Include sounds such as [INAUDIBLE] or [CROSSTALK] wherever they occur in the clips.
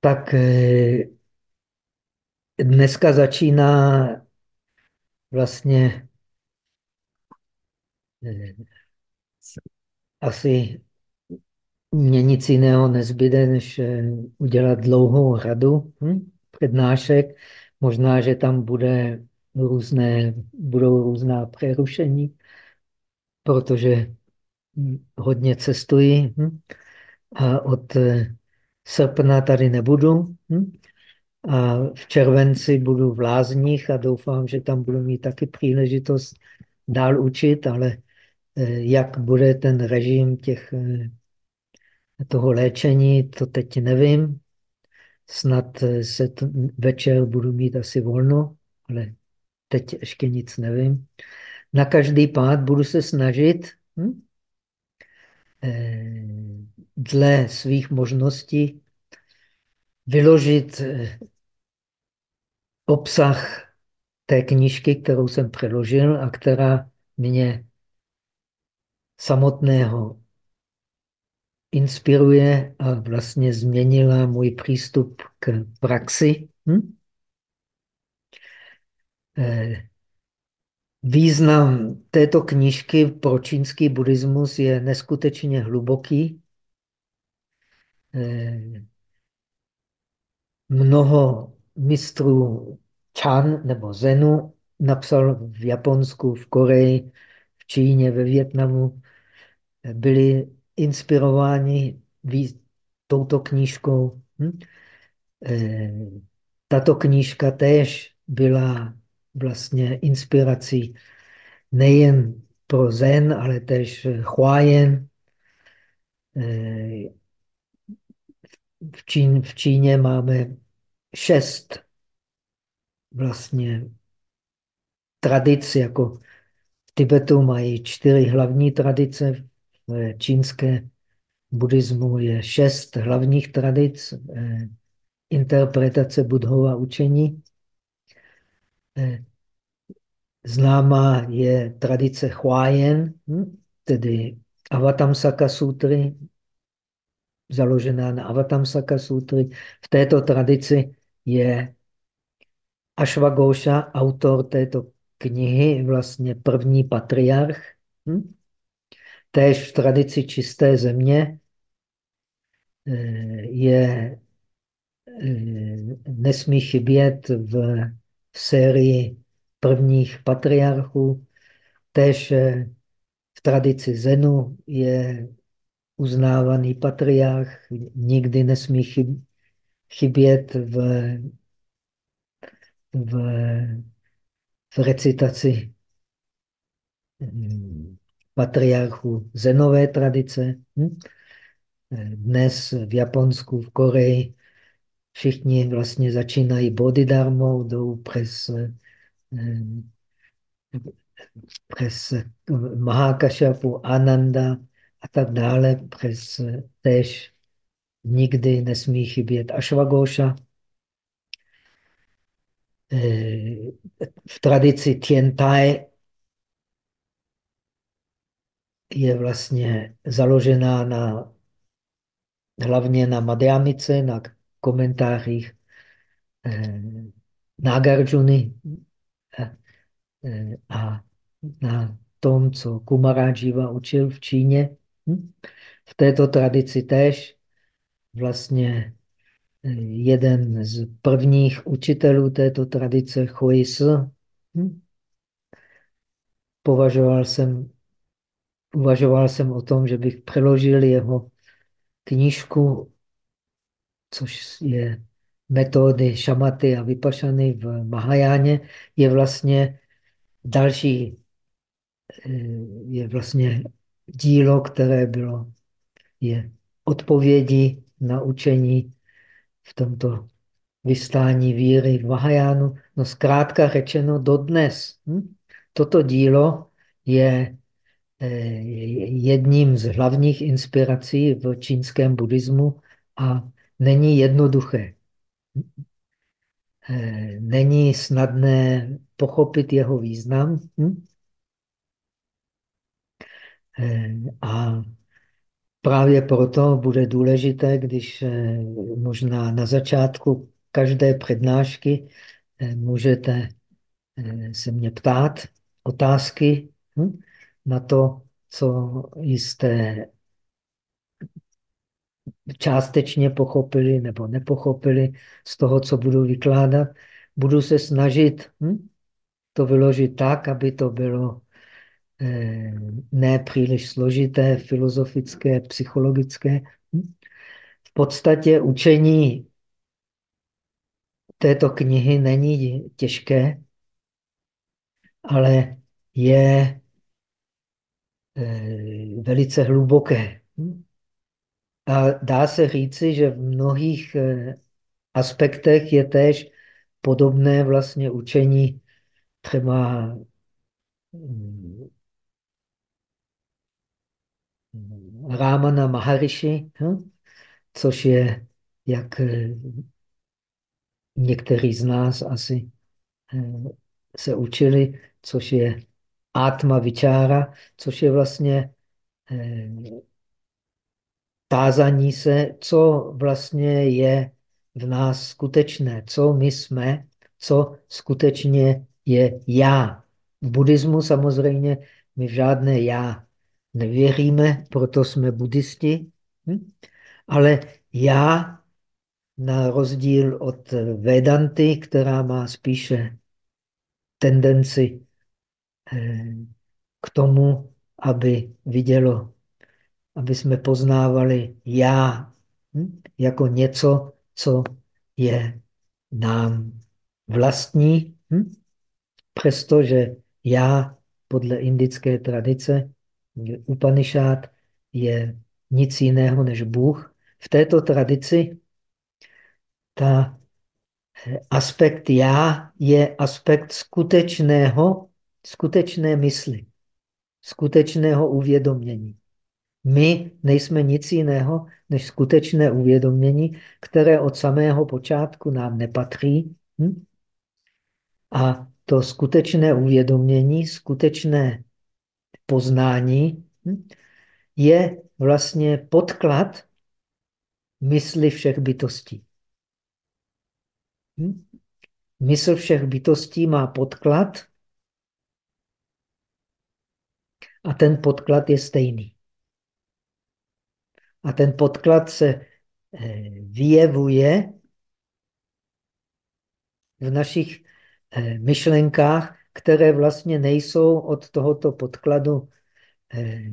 tak eh, dneska začíná vlastně eh, asi nic jiného nezbyde, než eh, udělat dlouhou radu hm? přednášek. Možná, že tam bude různé, budou různá přerušení, protože hm, hodně cestuji hm? a od srpna tady nebudu. Hm? A v červenci budu v Lázních a doufám, že tam budu mít taky příležitost dál učit, ale eh, jak bude ten režim těch, eh, toho léčení, to teď nevím. Snad eh, se to, večer budu mít asi volno, ale teď ještě nic nevím. Na každý pád budu se snažit hm? dle svých možností vyložit obsah té knížky, kterou jsem přeložil a která mě samotného inspiruje a vlastně změnila můj přístup k praxi. Hm? Eh, význam této knížky pro čínský buddhismus je neskutečně hluboký. Eh, mnoho mistrů Chan nebo Zenu napsal v Japonsku, v Koreji, v Číně, ve Větnamu. Byli inspirováni touto knížkou. Hm? Eh, tato knížka též byla vlastně inspirací nejen pro Zen, ale též Huayen. V, Čín, v Číně máme šest vlastně tradic, jako v Tibetu mají čtyři hlavní tradice, v čínské buddhismu je šest hlavních tradic, eh, interpretace budhova učení. Eh, známá je tradice Huayen, hm, tedy Avatamsaka sutry, založená na Avatamsaka sutry. V této tradici je Ashwagosha, autor této knihy, vlastně první patriarch. Hm? Též v tradici čisté země eh, je, eh, nesmí chybět v sérii prvních patriarchů. Též eh, v tradici Zenu je uznávaný patriarch, nikdy nesmí chybět v v, v recitaci hm, patriarchu zenové tradice. Hm? Dnes v Japonsku, v Koreji všichni vlastně začínají bodhidharmou, jdou přes, hm, přes Mahakashapu, Ananda a tak dále, přes též nikdy nesmí chybět Ashwagosha. Eh, v tradici Tiantai je vlastně založená na, hlavně na Madhyamice, na komentářích eh, Nagarjuna eh, eh, a na tom, co Kumarajiva učil v Číně. V této tradici též vlastně jeden z prvních učitelů této tradice, Huis, hm? považoval jsem, uvažoval jsem o tom, že bych přeložil jeho knížku, což je metody šamaty a vypašany v Mahajáně, je vlastně další, eh, je vlastně dílo, které bylo, je odpovědi na učení v tomto vystání víry v Mahajánu. No zkrátka řečeno dodnes. Hm? Toto dílo je eh, jedním z hlavních inspirací v čínském buddhismu a není jednoduché. Eh, není snadné pochopit jeho význam. Hm? Eh, a právě proto bude důležité, když možná na začátku každé přednášky můžete se mě ptát otázky hm, na to, co jste částečně pochopili nebo nepochopili z toho, co budu vykládat. Budu se snažit hm, to vyložit tak, aby to bylo eh, ne příliš složité, filozofické, psychologické. V podstatě učení této knihy není těžké, ale je eh, velice hluboké. A dá se říci, že v mnohých eh, aspektech je též podobné vlastně učení třeba Rámana Maharishi, hm? což je, jak eh, někteří z nás asi eh, se učili, což je Atma Vichara, což je vlastně tázání se, co vlastně je v nás skutečné, co my jsme, co skutečně je já. V buddhismu samozřejmě my žádné já nevěříme, proto jsme buddhisti, hm? ale já, na rozdíl od Vedanty, která má spíše tendenci eh, k tomu, aby vidělo aby jsme poznávali já hm? jako něco, co je nám vlastní, hm? přestože já podle indické tradice Upanishad je nic jiného než Bůh. V této tradici ta eh, aspekt já je aspekt skutečného, skutečné mysli, skutečného uvědomění. My nejsme nic jiného než skutečné uvědomění, které od samého počátku nám nepatří. Hm? A to skutečné uvědomění, skutečné poznání hm? je vlastně podklad mysli všech bytostí. Hm? Mysl všech bytostí má podklad a ten podklad je stejný. A ten podklad se eh, vyjevuje v našich eh, myšlenkách, které vlastně nejsou od tohoto podkladu eh,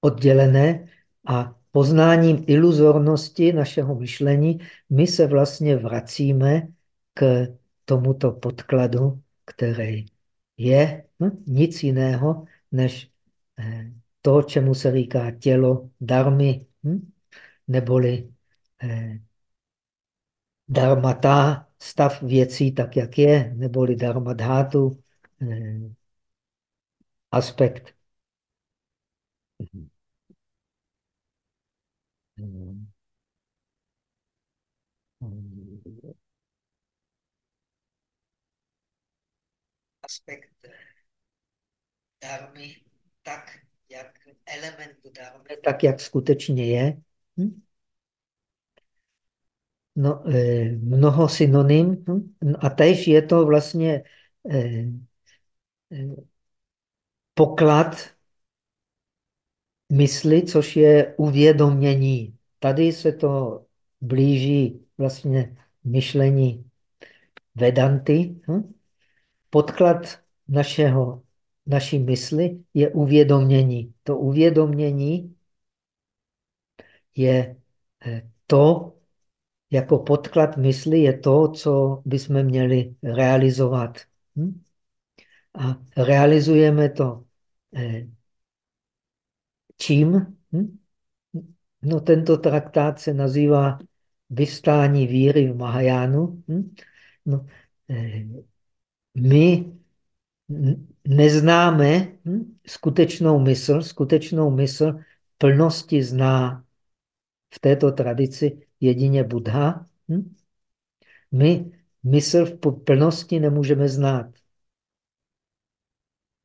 oddělené a poznáním iluzornosti našeho myšlení my se vlastně vracíme k tomuto podkladu, který je hm, nic jiného než to, čemu se říká tělo darmy, hm? neboli eh, darmata, stav věcí tak, jak je, neboli dharmadhátu, eh, aspekt aspekt darmy tak, jak element dharmy, tak jak skutečně je. Hm? No, eh, mnoho synonym. Hm? A tež je to vlastně eh, eh, poklad mysli, což je uvědomění. Tady se to blíží vlastně myšlení Vedanty. Hm? Podklad našeho naší mysli je uvědomění. To uvědomění je to, jako podklad mysli je to, co bychom měli realizovat. Hm? A realizujeme to eh, čím? Hm? No, tento traktát se nazývá Vystání víry v Mahajánu. Hm? No, eh, my neznáme hm, skutečnou mysl, skutečnou mysl plnosti zná v této tradici jedině Buddha. Hm? My mysl v plnosti nemůžeme znát.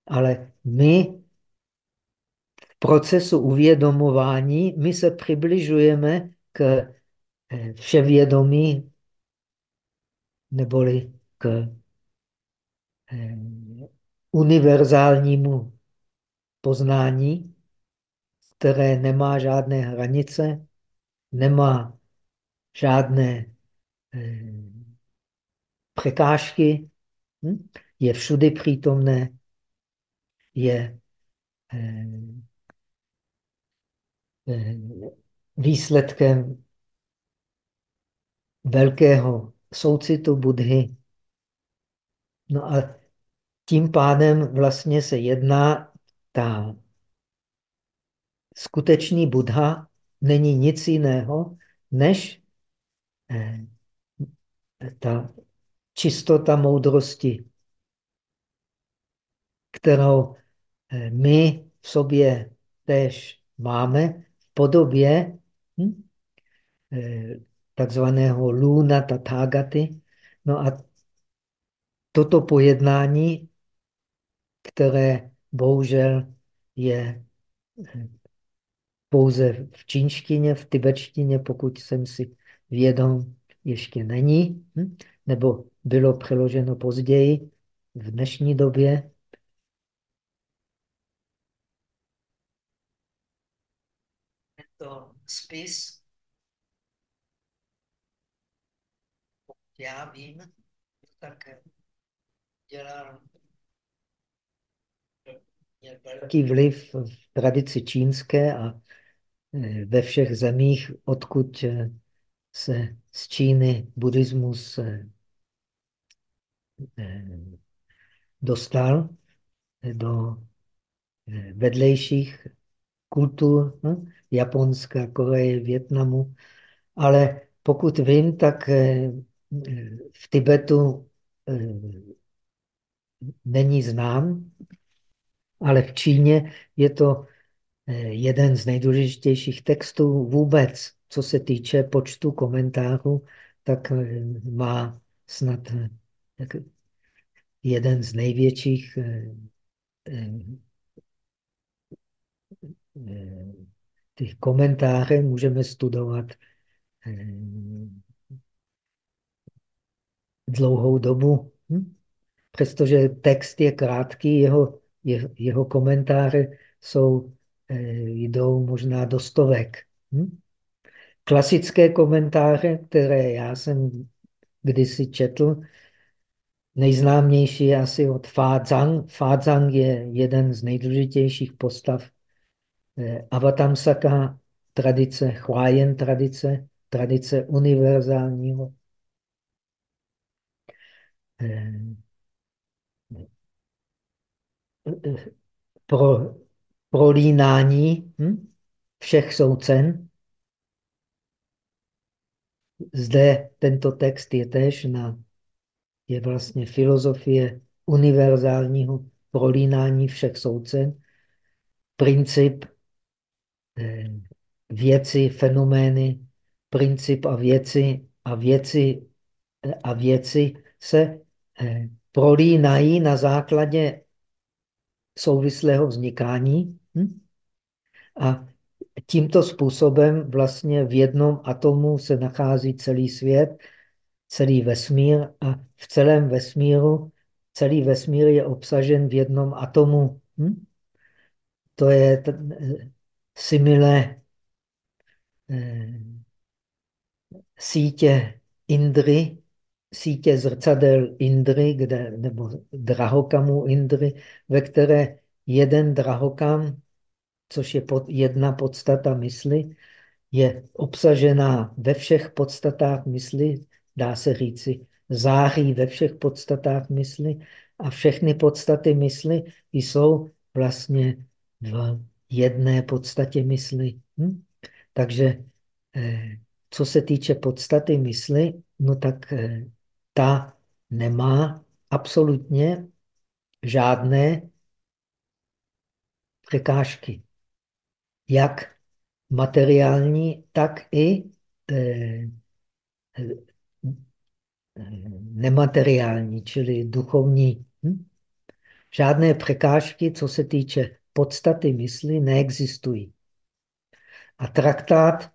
Ale my procesu uvědomování my se přibližujeme k eh, vševědomí neboli k eh, univerzálnímu poznání, které nemá žádné hranice, nemá žádné eh, překážky, hm? je všudy přítomné, je eh, eh, výsledkem velkého soucitu Budhy. No a tím pádem vlastně se jedná ta skutečný Buddha není nic jiného, než ta čistota moudrosti, kterou eh, my v sobě tež máme v podobě hm, eh, takzvaného luna tathagaty. No a toto pojednání, které bohužel je pouze v čínštině, v tibetštině, pokud jsem si vědom, ještě není, hm? nebo bylo přeloženo později, v dnešní době. Tento spis, já vím, tak dělal velký vliv v tradici čínské a Eh, ve všech zemích, odkud eh, se z Číny buddhismus eh, dostal do vedlejších kultur, hm? Japonska, Koreje, Větnamu. Ale pokud vím, tak v Tibetu není znám, ale v Číně je to Eh, jeden z nejdůležitějších textů vůbec, co se týče počtu komentářů, tak eh, má snad eh, jeden z největších ty komentáře můžeme studovat dlouhou dobu. Hm? Přestože text je krátký, jeho, jeho komentáře jsou Eh, jdou možná do stovek. Hm? Klasické komentáře, které já jsem kdysi četl, nejznámější je asi od. Fa Zhang je jeden z nejdůležitějších postav eh, Avatamsaka tradice, Huayen tradice, tradice univerzálního eh, pro prolínání hm? všech soucen. Zde tento text je tež na, je vlastně filozofie univerzálního prolínání všech soucen. Princip eh, věci, fenomény, princip a věci a věci a věci se eh, prolínají na základě souvislého vznikání Hm? A tímto způsobem vlastně v jednom atomu se nachází celý svět, celý vesmír a v celém vesmíru, celý vesmír je obsažen v jednom atomu. Hm? To je eh, simile eh, sítě Indry, sítě zrcadel Indry, kde, nebo drahokamů Indry, ve které jeden drahokam, což je pod, jedna podstata mysli, je obsažená ve všech podstatách mysli, dá se říci, září ve všech podstatách mysli a všechny podstaty mysli jsou vlastně v jedné podstatě mysli. Hm? Takže eh, co se týče podstaty mysli, no tak eh, ta nemá absolutně žádné překážky. Jak materiální, tak i eh, eh, nemateriální, čili duchovní. Hm? Žádné překážky, co se týče podstaty mysli neexistují. A traktát,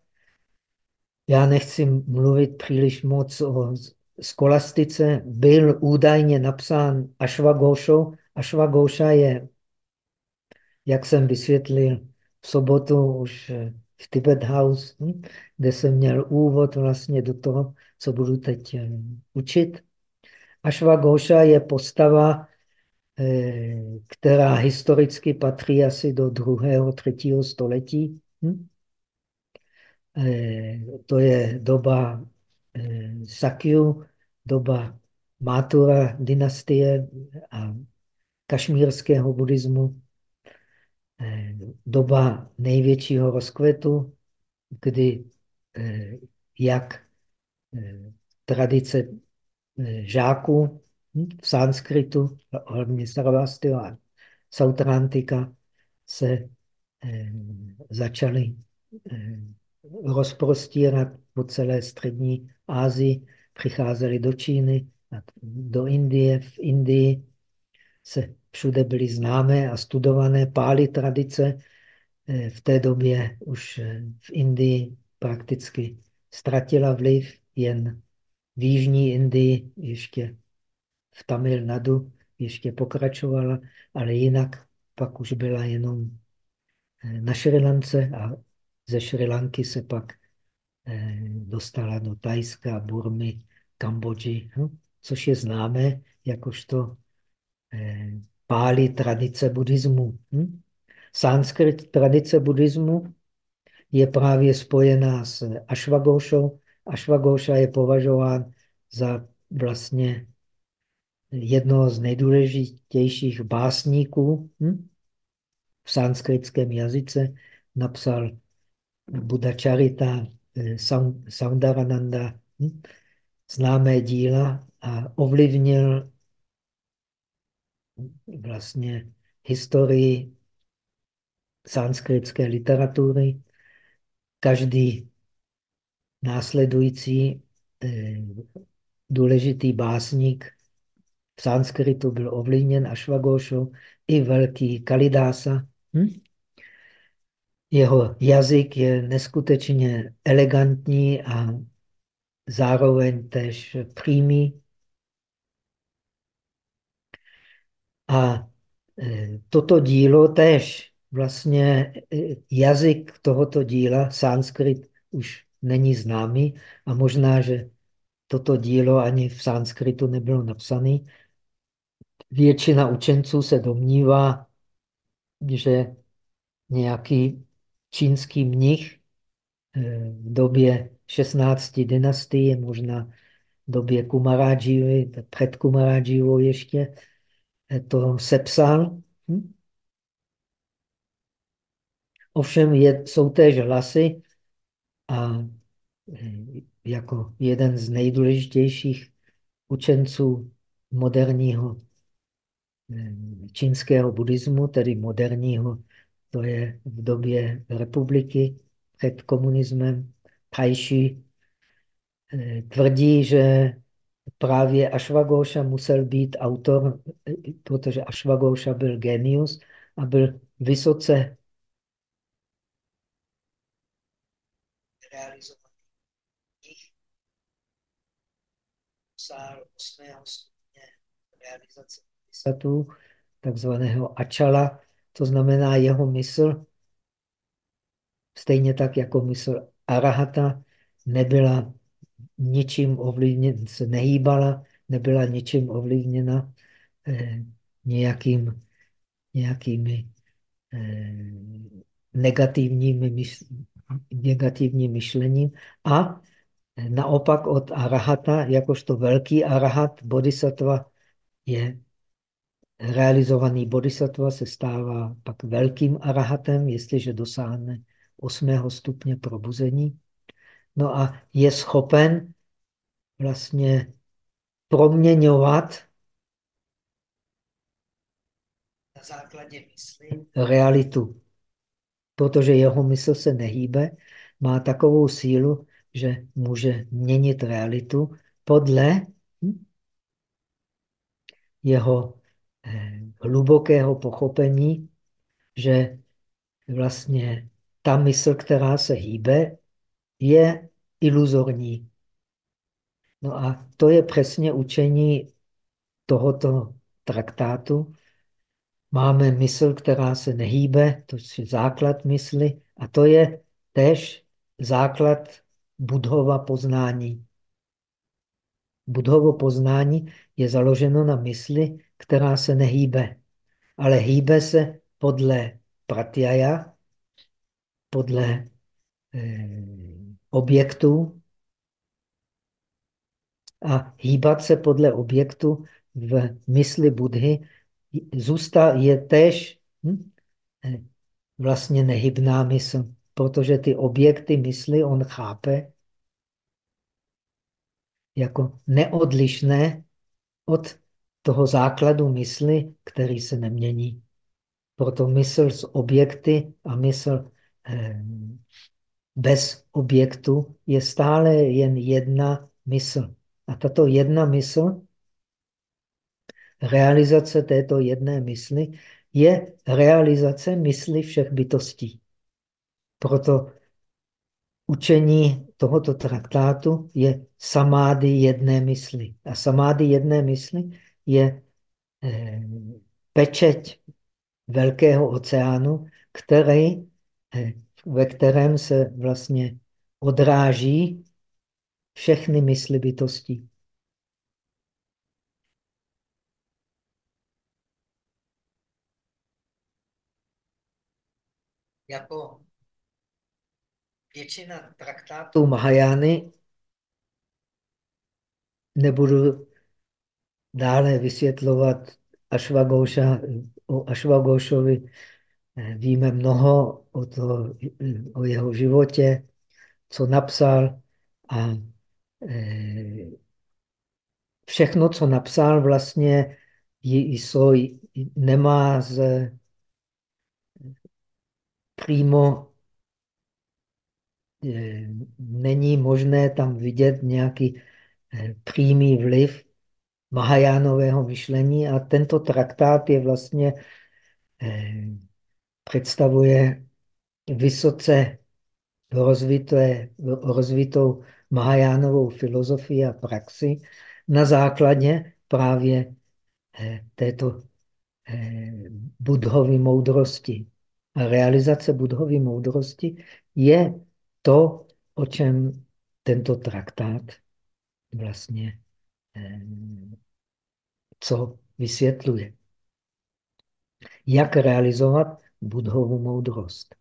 já nechci mluvit příliš moc o skolastice, byl údajně napsán Ashwagosha. Ashwagosha je, jak jsem vysvětlil sobotu už v Tibet House, hm, kde jsem měl úvod vlastně do toho, co budu teď eh, učit. Ashwagosha je postava, eh, která historicky patří asi do druhého, třetího století. Hm? Eh, to je doba Sakyu, doba Mathura dynastie a kašmírského buddhismu, doba největšího rozkvetu, kdy jak tradice žáků hm, v sanskritu, hlavně Saravastio a Sautrantika, se začaly rozprostírat po celé střední Asii, přicházeli do Číny, do Indie. V Indii se všude byly známé a studované pály tradice. Eh, v té době už eh, v Indii prakticky ztratila vliv, jen v jižní Indii ještě v Tamil Nadu ještě pokračovala, ale jinak pak už byla jenom eh, na Šri Lance a ze Šri Lanky se pak dostala do Tajska, Burmy, Kambodži, hm? což je známé jakožto páli tradice buddhismu. Hm? Sanskrit tradice buddhismu je právě spojená s Ashwagoshou. Ashwagosha je považován za vlastně jednoho z nejdůležitějších básníků hm? v sanskritském jazyce. Napsal Buddha Charita, eh, Soundarananda, hm? známé díla a ovlivnil vlastně historii sanskritské literatury. Každý následující eh, důležitý básník v sanskritu byl ovlivněn Ashwagosho i velký Kalidasa. Hm? Jeho jazyk je neskutečně elegantní a zároveň tež přímý. A e, toto dílo tež, vlastně e, jazyk tohoto díla, sanskrit, už není známý a možná, že toto dílo ani v sanskritu nebylo napsané. Většina učenců se domnívá, že nějaký čínský mnich e, v době 16 dynastie, možná v době Kumarádžívy, před Kumarádžívou ještě, to sepsal. Hm? Ovšem je, jsou též hlasy a eh, jako jeden z nejdůležitějších učenců moderního eh, čínského buddhismu, tedy moderního, to je v době republiky před komunismem, Tajši, eh, tvrdí, že právě Ashwagosha musel být autor, protože Ashwagosha byl genius a byl vysoce realizovaný. Sál 8. stupně realizace satů, takzvaného Achala, to znamená jeho mysl, stejně tak jako mysl Arahata, nebyla ničím ovlivněna, se nehýbala, nebyla ničím ovlivněna eh, nějakým, nějakými eh, negativními myš, negativním myšlením a naopak od arahata, jakožto velký arahat, bodhisattva je realizovaný bodhisattva se stává pak velkým arahatem, jestliže dosáhne osmého stupně probuzení. No a je schopen vlastně proměňovat na základě mysli realitu. Protože jeho mysl se nehýbe, má takovou sílu, že může měnit realitu podle hm, jeho eh, hlubokého pochopení že vlastně ta mysl, která se hýbe, je iluzorní. No a to je přesně učení tohoto traktátu. Máme mysl, která se nehýbe, to je základ mysli, a to je tež základ budhova poznání. Budhovo poznání je založeno na mysli, která se nehýbe, ale hýbe se podle pratyaya, podle eh, objektů a hýbat se podle objektu v mysli Budhy zůstá, je též hm, eh, vlastně nehybná mysl, protože ty objekty mysli on chápe jako neodlišné od toho základu mysli, který se nemění. Proto mysl s objekty a mysl eh, bez objektu je stále jen jedna mysl. A tato jedna mysl, realizace této jedné mysli, je realizace mysli všech bytostí. Proto učení tohoto traktátu je samády jedné mysli. A samády jedné mysli je eh, pečeť velkého oceánu, který, eh, ve kterém se vlastně odráží všechny mysli bytostí. Jako většina traktátů Mahajány nebudu dále vysvětlovat Ashwagosha, o Ashwagoshovi eh, víme mnoho o, to, o jeho životě, co napsal a eh, všechno, co napsal, vlastně jsou, nemá z přímo eh, není možné tam vidět nějaký přímý vliv Mahajánového myšlení a tento traktát je vlastně eh, představuje vysoce rozvité, rozvitou Mahajánovou filozofii a praxi na základě právě eh, této eh, budhovy moudrosti. A realizace budhovy moudrosti je to, o čem tento traktát vlastně eh, co vysvětluje. Jak realizovat budhovu moudrost.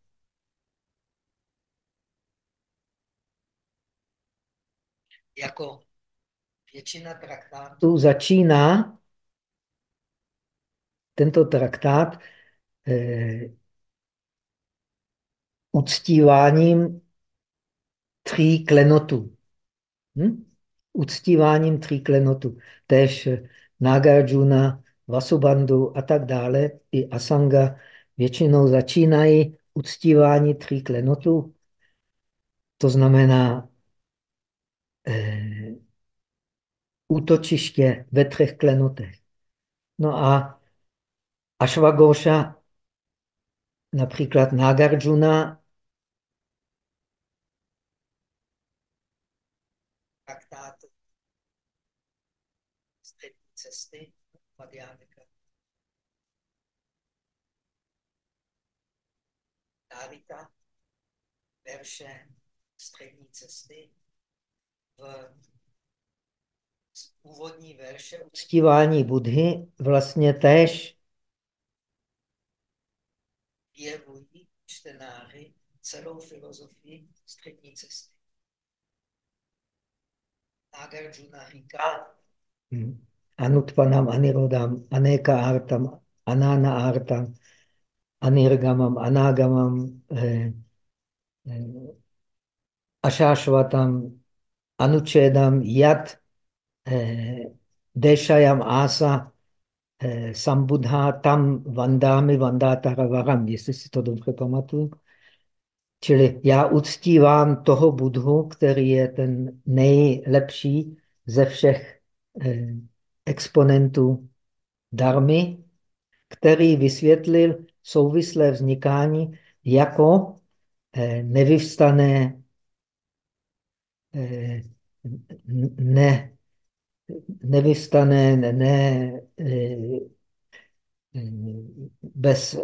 Jako většina traktátů začíná tento traktát eh, uctíváním tří klenotů. Hm? Uctíváním tří klenotů. Tež Nagarjuna, Vasubandhu a tak dále, i Asanga většinou začínají uctívání tří klenotů. To znamená eh, útočiště ve třech klenotech. No a Ashwagosha, například Nagarjuna, traktátu cesty. Dávita, verše střední cesty v úvodní verše uctívání Budhy vlastně též jevují čtenáři celou filozofii střední cesty. Nagarjuna říká, hmm. Anutpanam, Anirodam, Aneka Artam, Anana Artam, Anirgamam, Anagamam, eh, eh, Ashashvatam, Anučedam, Yat, eh, Deshayam Asa, eh, Sambudha, Tam Vandami, Vandataravaram, jestli si to dobře pamatuju. Čili já uctívám toho Budhu, který je ten nejlepší ze všech exponentů darmy, který vysvětlil souvislé vznikání jako eh, nevyvstané eh, ne, nevyvstané, ne, ne, bez,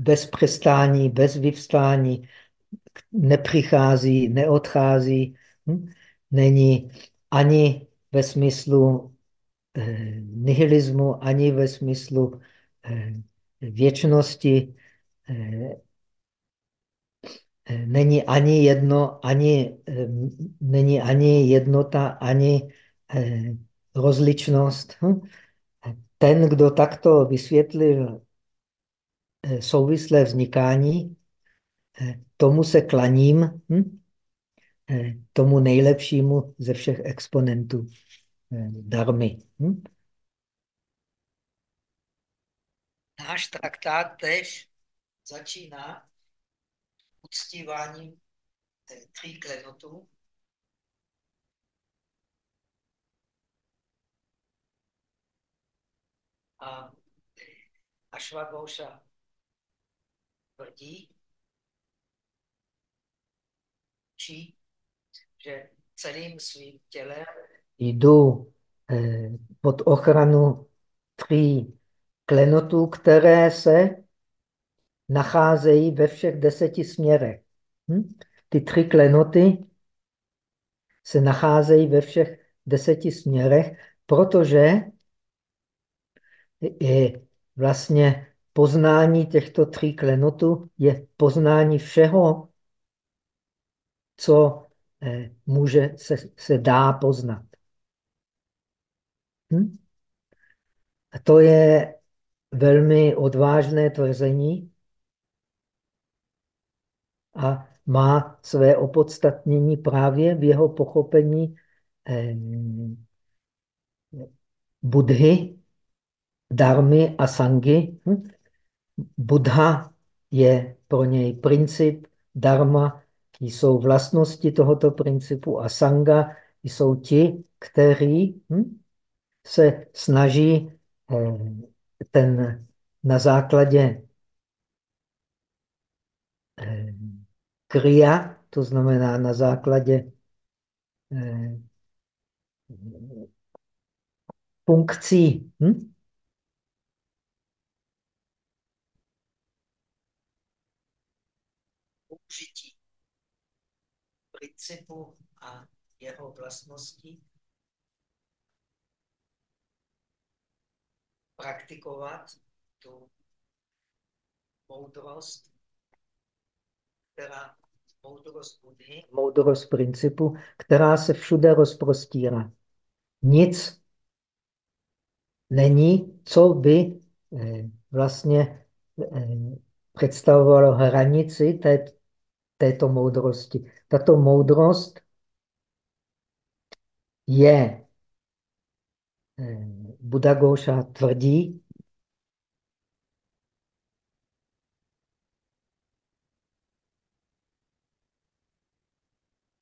bez přestání, bez vyvstání, nepřichází, neodchází, hm? není ani ve smyslu eh, nihilismu, ani ve smyslu eh, věčnosti. Eh, eh není ani jedno, ani, eh, není ani jednota, ani rozličnost. Hm? Ten, kdo takto vysvětlil souvislé vznikání, tomu se klaním, hm? Tomu nejlepšímu ze všech exponentů darmy. Hm? Náš traktát tež začíná uctíváním tří klenotů, A Ashwagosha tvrdí, či, že celým svým tělem jdu eh, pod ochranu tří klenotů, které se nacházejí ve všech deseti směrech. Hm? Ty tři klenoty se nacházejí ve všech deseti směrech, protože je vlastně poznání těchto tří klenotů je poznání všeho, co eh, může, se, se dá poznat. Hm? A to je velmi odvážné tvrzení a má své opodstatnění právě v jeho pochopení eh, Budhy, darmy a sangy. Hm? Buddha je pro něj princip, dharma jsou vlastnosti tohoto principu a sanga jsou ti, kteří hm, se snaží ten na základě eh, kriya, to znamená na základě eh, funkcí, hm? použití principu a jeho vlastnosti praktikovat tu moudrost, která moudrost Budhy, moudrost principu, která se všude rozprostírá. Nic není, co by eh, vlastně eh, představovalo hranici té, této moudrosti. Tato moudrost je, eh, Buddha tvrdí,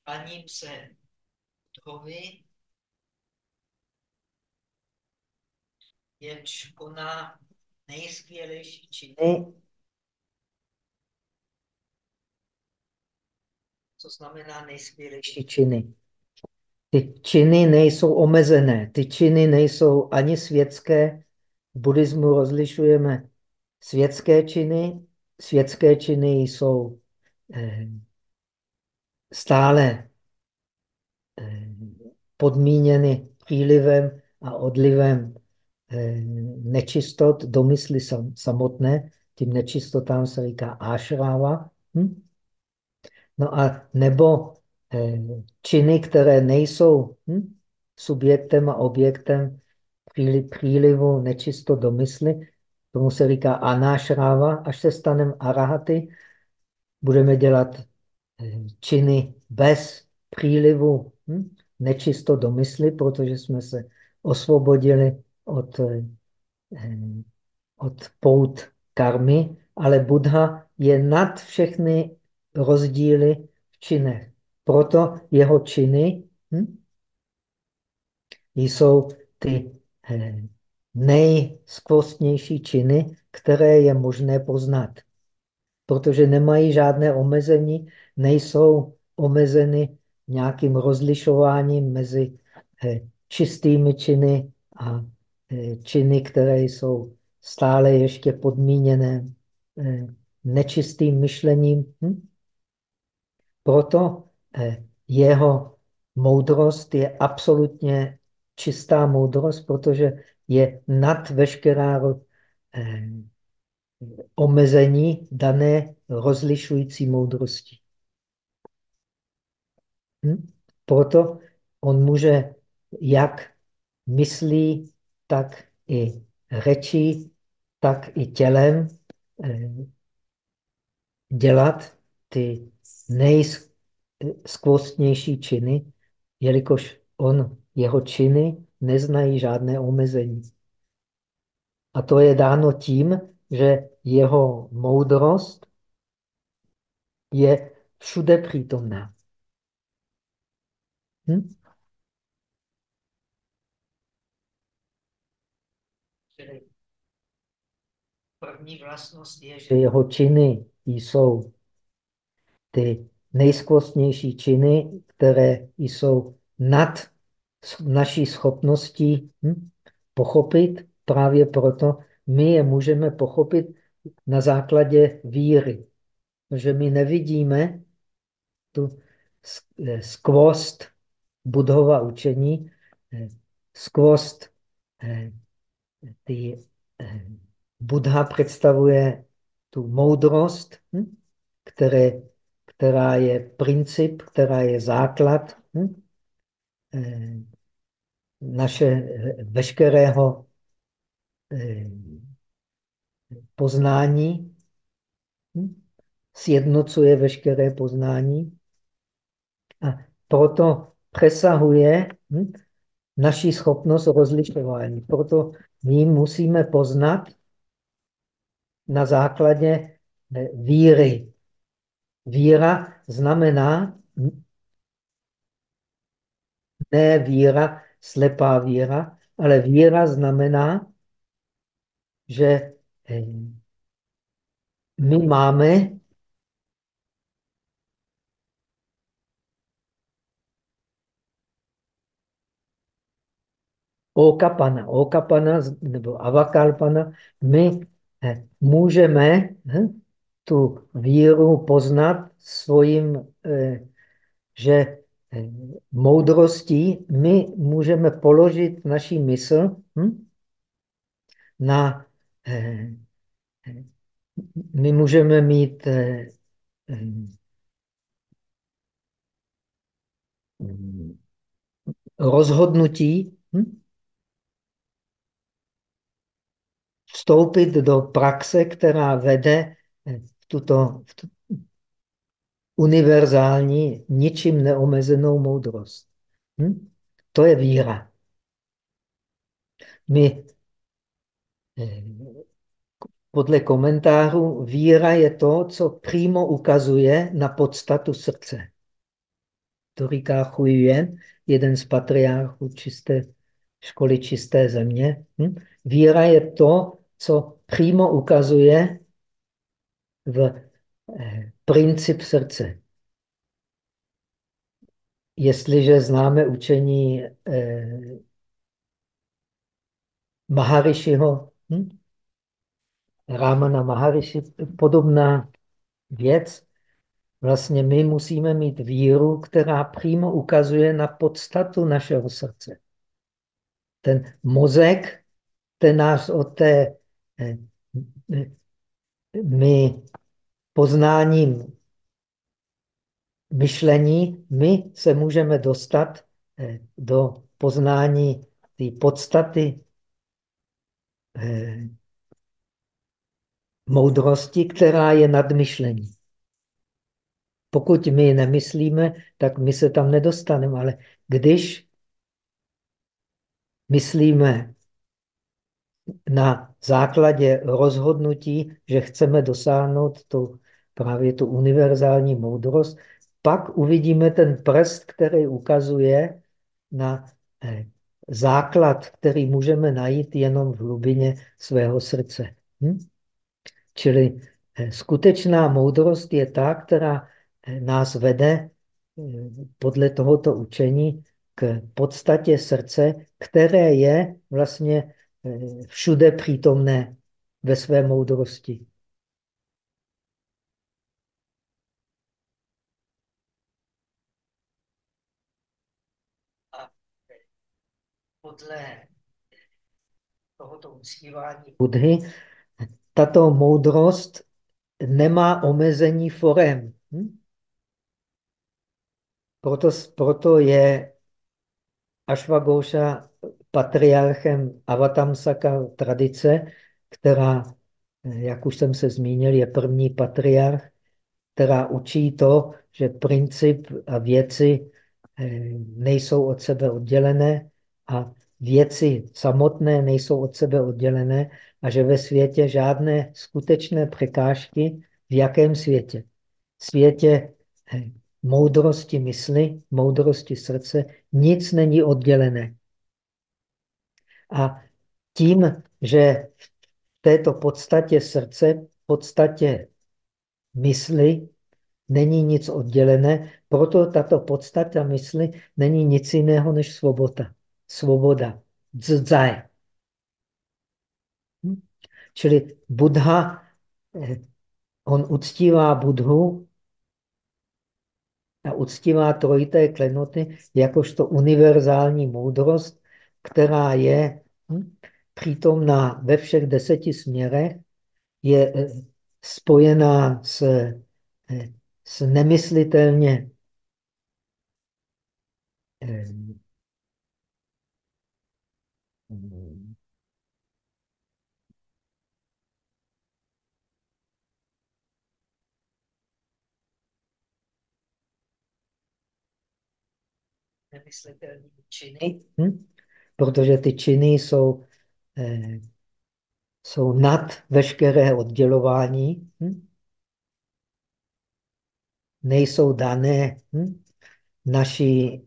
klaním se Budhovi, jenž koná nejskvělejší činy co znamená nejskvělejší činy. Ty činy nejsou omezené, ty činy nejsou ani světské. V buddhismu rozlišujeme světské činy. Světské činy jsou eh, stále eh, podmíněny přílivem a odlivem eh, nečistot do mysli samotné. Tím nečistotám se říká ášráva. Hm? No a nebo činy, které nejsou hm, subjektem a objektem přílivu nečisto do mysli, tomu se říká anášráva, až se staneme arahaty, budeme dělat eh, činy bez přílivu hm, nečisto do mysli, protože jsme se osvobodili od, eh, od pout karmy, ale Buddha je nad všechny rozdíly v činech. Proto jeho činy hm, jsou ty eh, nejskvostnější činy, které je možné poznat. Protože nemají žádné omezení, nejsou omezeny nějakým rozlišováním mezi eh, čistými činy a eh, činy, které jsou stále ještě podmíněné nečistým myšlením. Hm? Proto jeho moudrost je absolutně čistá moudrost, protože je nad veškerá omezení dané rozlišující moudrosti. Hm? Proto on může jak myslí, tak i řečí, tak i tělem eh, dělat ty nejskvostnější činy, jelikož on, jeho činy neznají žádné omezení. A to je dáno tím, že jeho moudrost je všude přítomná. Hm? První vlastnost je, že jeho činy jsou ty nejskvostnější činy, které jsou nad naší schopností hm, pochopit. Právě proto my je můžeme pochopit na základě víry. Protože my nevidíme tu skvost Budhova učení, eh, skvost eh, ty, eh, Buddha představuje tu moudrost, hm, které, která je princip, která je základ hm, naše veškerého poznání, hm, sjednocuje veškeré poznání a proto přesahuje hm, naší schopnost rozlišování. Proto my musíme poznat na základě eh, víry. Víra znamená ne víra, slepá víra, ale víra znamená, že eh, my máme okapana, okapana nebo avakalpana, my eh, můžeme hm, tu víru poznat svým, eh, že eh, moudrostí my můžeme položit naši mysl hm, na my můžeme mít rozhodnutí, hm? vstoupit do praxe, která vede tuto v tu, univerzální, ničím neomezenou moudrost. Hm? To je víra. My eh, podle komentářů víra je to, co přímo ukazuje na podstatu srdce. To říká Huyen, jeden z patriarchů čisté, školy čisté země. Hm? Víra je to, co přímo ukazuje v eh, princip srdce. Jestliže známe učení eh, Maharishiho, hm? Ramana Maharishi, podobná věc, vlastně my musíme mít víru, která přímo ukazuje na podstatu našeho srdce. Ten mozek, ten nás od té Eh, my poznáním myšlení, my se můžeme dostat eh, do poznání té podstaty moudrosti, která je nad myšlení. Pokud my nemyslíme, tak my se tam nedostaneme, ale když myslíme na základě rozhodnutí, že chceme dosáhnout tu, právě tu univerzální moudrost, pak uvidíme ten prst, který ukazuje na eh, základ, který můžeme najít jenom v hlubině svého srdce. Hm? Čili eh, skutečná moudrost je ta, která eh, nás vede podle tohoto učení k podstatě srdce, které je vlastně všude přítomné ve své moudrosti. podle tohoto uctívání Budhy, tato moudrost nemá omezení forem. Hm? Proto, proto je Ashwagosha patriarchem Avatamsaka tradice, která, jak už jsem se zmínil, je první patriarch, která učí to, že princip a věci eh, nejsou od sebe oddělené a věci samotné nejsou od sebe oddělené a že ve světě žádné skutečné překážky v jakém světě? Světě eh, moudrosti mysli, moudrosti srdce, nic není oddělené. A tím, že v této podstatě srdce, podstatě mysli, není nic oddělené, proto tato podstata mysli není nic jiného než svoboda svoboda, dzdzaj. Hm? Čili Buddha, eh, on uctívá Budhu a uctívá trojité klenoty jakožto univerzální moudrost, která je přítomná ve všech deseti směrech, je eh, spojená s, eh, s nemyslitelně nemyslitelné činy, hm? Protože ty činy jsou, eh, jsou nad veškeré oddělování, hm? nejsou dané hm? naší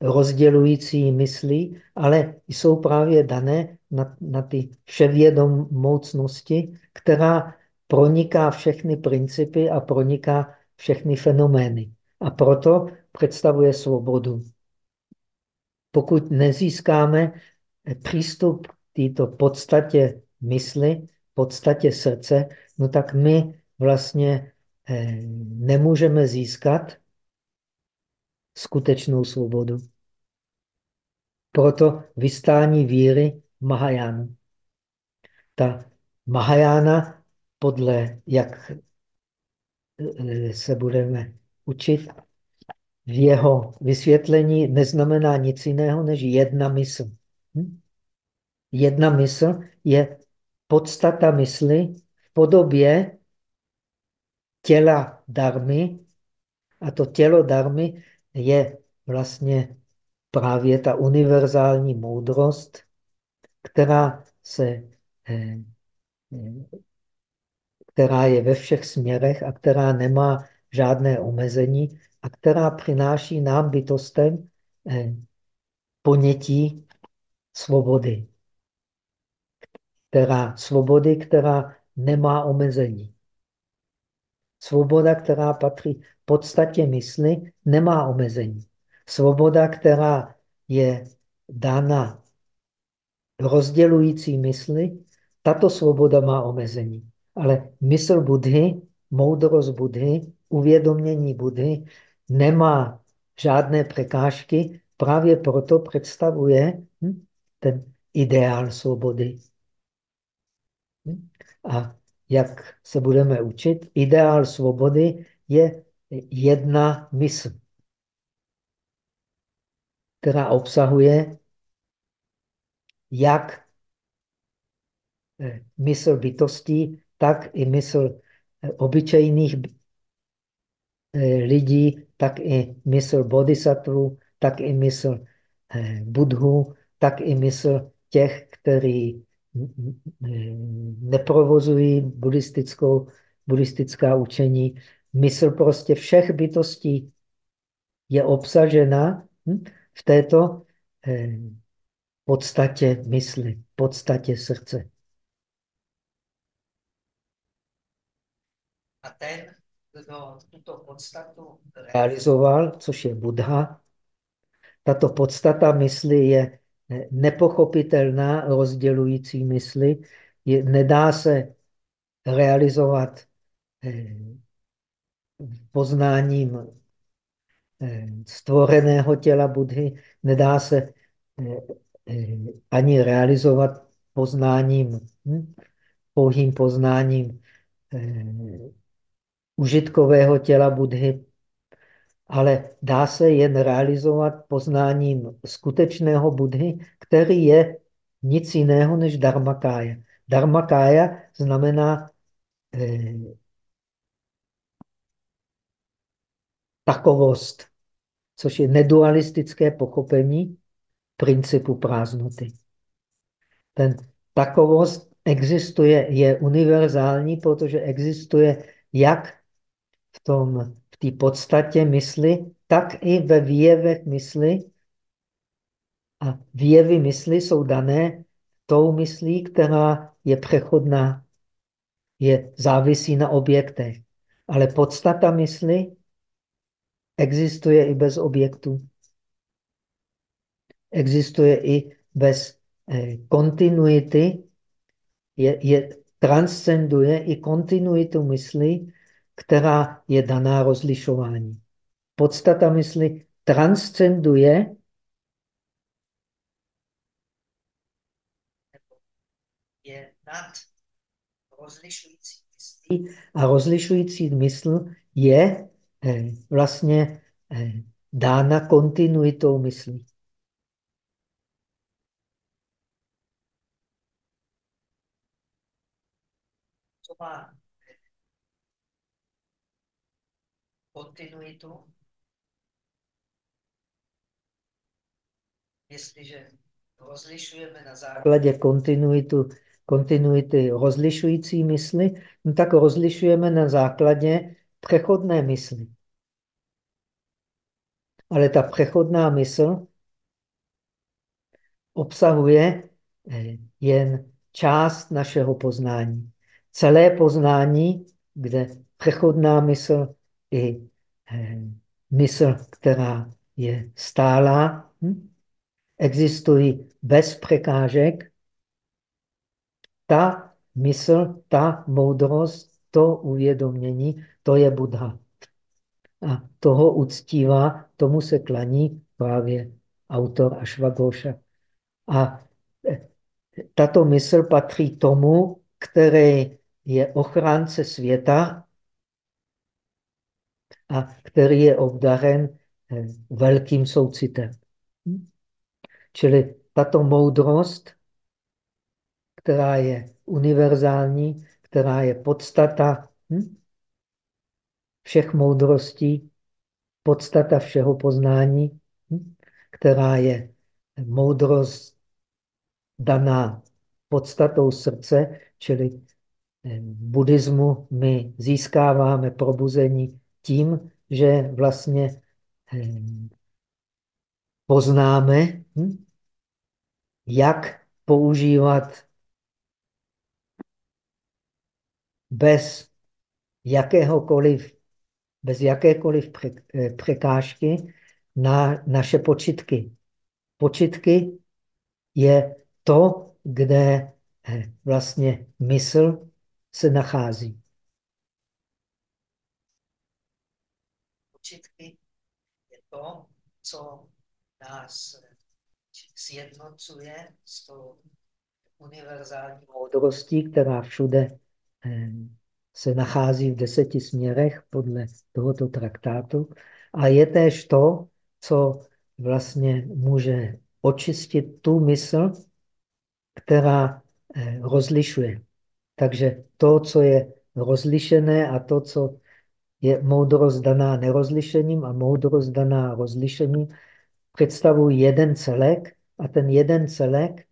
rozdělující myslí, ale jsou právě dané na, na ty vševědomoucnosti, která proniká všechny principy a proniká všechny fenomény. A proto představuje svobodu. Pokud nezískáme přístup k této podstatě mysli, podstatě srdce, no tak my vlastně eh, nemůžeme získat skutečnou svobodu. Proto vystání víry Mahajánu. Ta Mahajána, podle jak eh, se budeme učit, jeho vysvětlení neznamená nic jiného než jedna mysl. Hm? Jedna mysl je podstata mysli v podobě těla darmy a to tělo darmy je vlastně právě ta univerzální moudrost, která, se, eh, která je ve všech směrech a která nemá žádné omezení a která přináší nám bytostem eh, ponětí svobody. Která, svobody, která nemá omezení. Svoboda, která patří podstatě mysli, nemá omezení. Svoboda, která je dána rozdělující mysli, tato svoboda má omezení. Ale mysl Budhy, moudrost Budhy, uvědomění Budhy nemá žádné překážky, právě proto představuje hm, ten ideál svobody. A jak se budeme učit, ideál svobody je jedna mysl, která obsahuje jak eh, mysl bytostí, tak i mysl eh, obyčejných eh, lidí, tak i mysl bodhisattva, tak i mysl budhu, tak i mysl těch, kteří neprovozují buddhistickou, buddhistická učení. Mysl prostě všech bytostí je obsažena hm, v této eh, podstatě mysli, podstatě srdce. A ten, kdo tuto podstatu realizoval, což je Buddha, tato podstata mysli je nepochopitelná, rozdělující mysli. Je, nedá se realizovat eh, poznáním eh, stvoreného těla Budhy, nedá se eh, ani realizovat poznáním, hm, pouhým poznáním užitkového těla Budhy, ale dá se jen realizovat poznáním skutečného Budhy, který je nic jiného než dharmakája. Dharmakája znamená eh, takovost, což je nedualistické pochopení principu prázdnoty. Ten takovost existuje, je univerzální, protože existuje jak v tom v té podstatě mysli, tak i ve výjevech mysli. A výjevy mysli jsou dané tou myslí, která je přechodná, je závisí na objektech. Ale podstata mysli existuje i bez objektů. Existuje i bez eh, kontinuity, je, je, transcenduje i kontinuitu mysli, která je daná rozlišování. Podstata mysli transcenduje je nad rozlišující myslí a rozlišující mysl je eh, vlastně eh, dána kontinuitou myslí. Co má kontinuitu, jestliže rozlišujeme na základě kontinuitu, kontinuity rozlišující mysli, no tak rozlišujeme na základě přechodné mysli. Ale ta přechodná mysl obsahuje eh, jen část našeho poznání. Celé poznání, kde přechodná mysl i eh, mysl, která je stálá, hm? existují bez překážek, ta mysl, ta moudrost, to uvědomění, to je Buddha. A toho uctívá, tomu se klaní právě autor Ashwagosha. A eh, tato mysl patří tomu, který je ochránce světa a který je obdaren eh, velkým soucitem. Čili tato moudrost, která je univerzální, která je podstata hm? všech moudrostí, podstata všeho poznání, hm? která je moudrost daná podstatou srdce, čili eh, v buddhismu my získáváme probuzení tím, že vlastně eh, poznáme, hm, jak používat bez jakéhokoliv, bez jakékoliv eh, překážky na naše počitky. Počitky je to, kde eh, vlastně mysl se nachází. Počitky je to, co nás sjednocuje s tou univerzální moudrostí, která všude eh, se nachází v deseti směrech podle tohoto traktátu. A je též to, co vlastně může očistit tu mysl, která eh, rozlišuje. Takže to, co je rozlišené a to, co je moudrost daná nerozlišením a moudrost daná rozlišením, představují jeden celek a ten jeden celek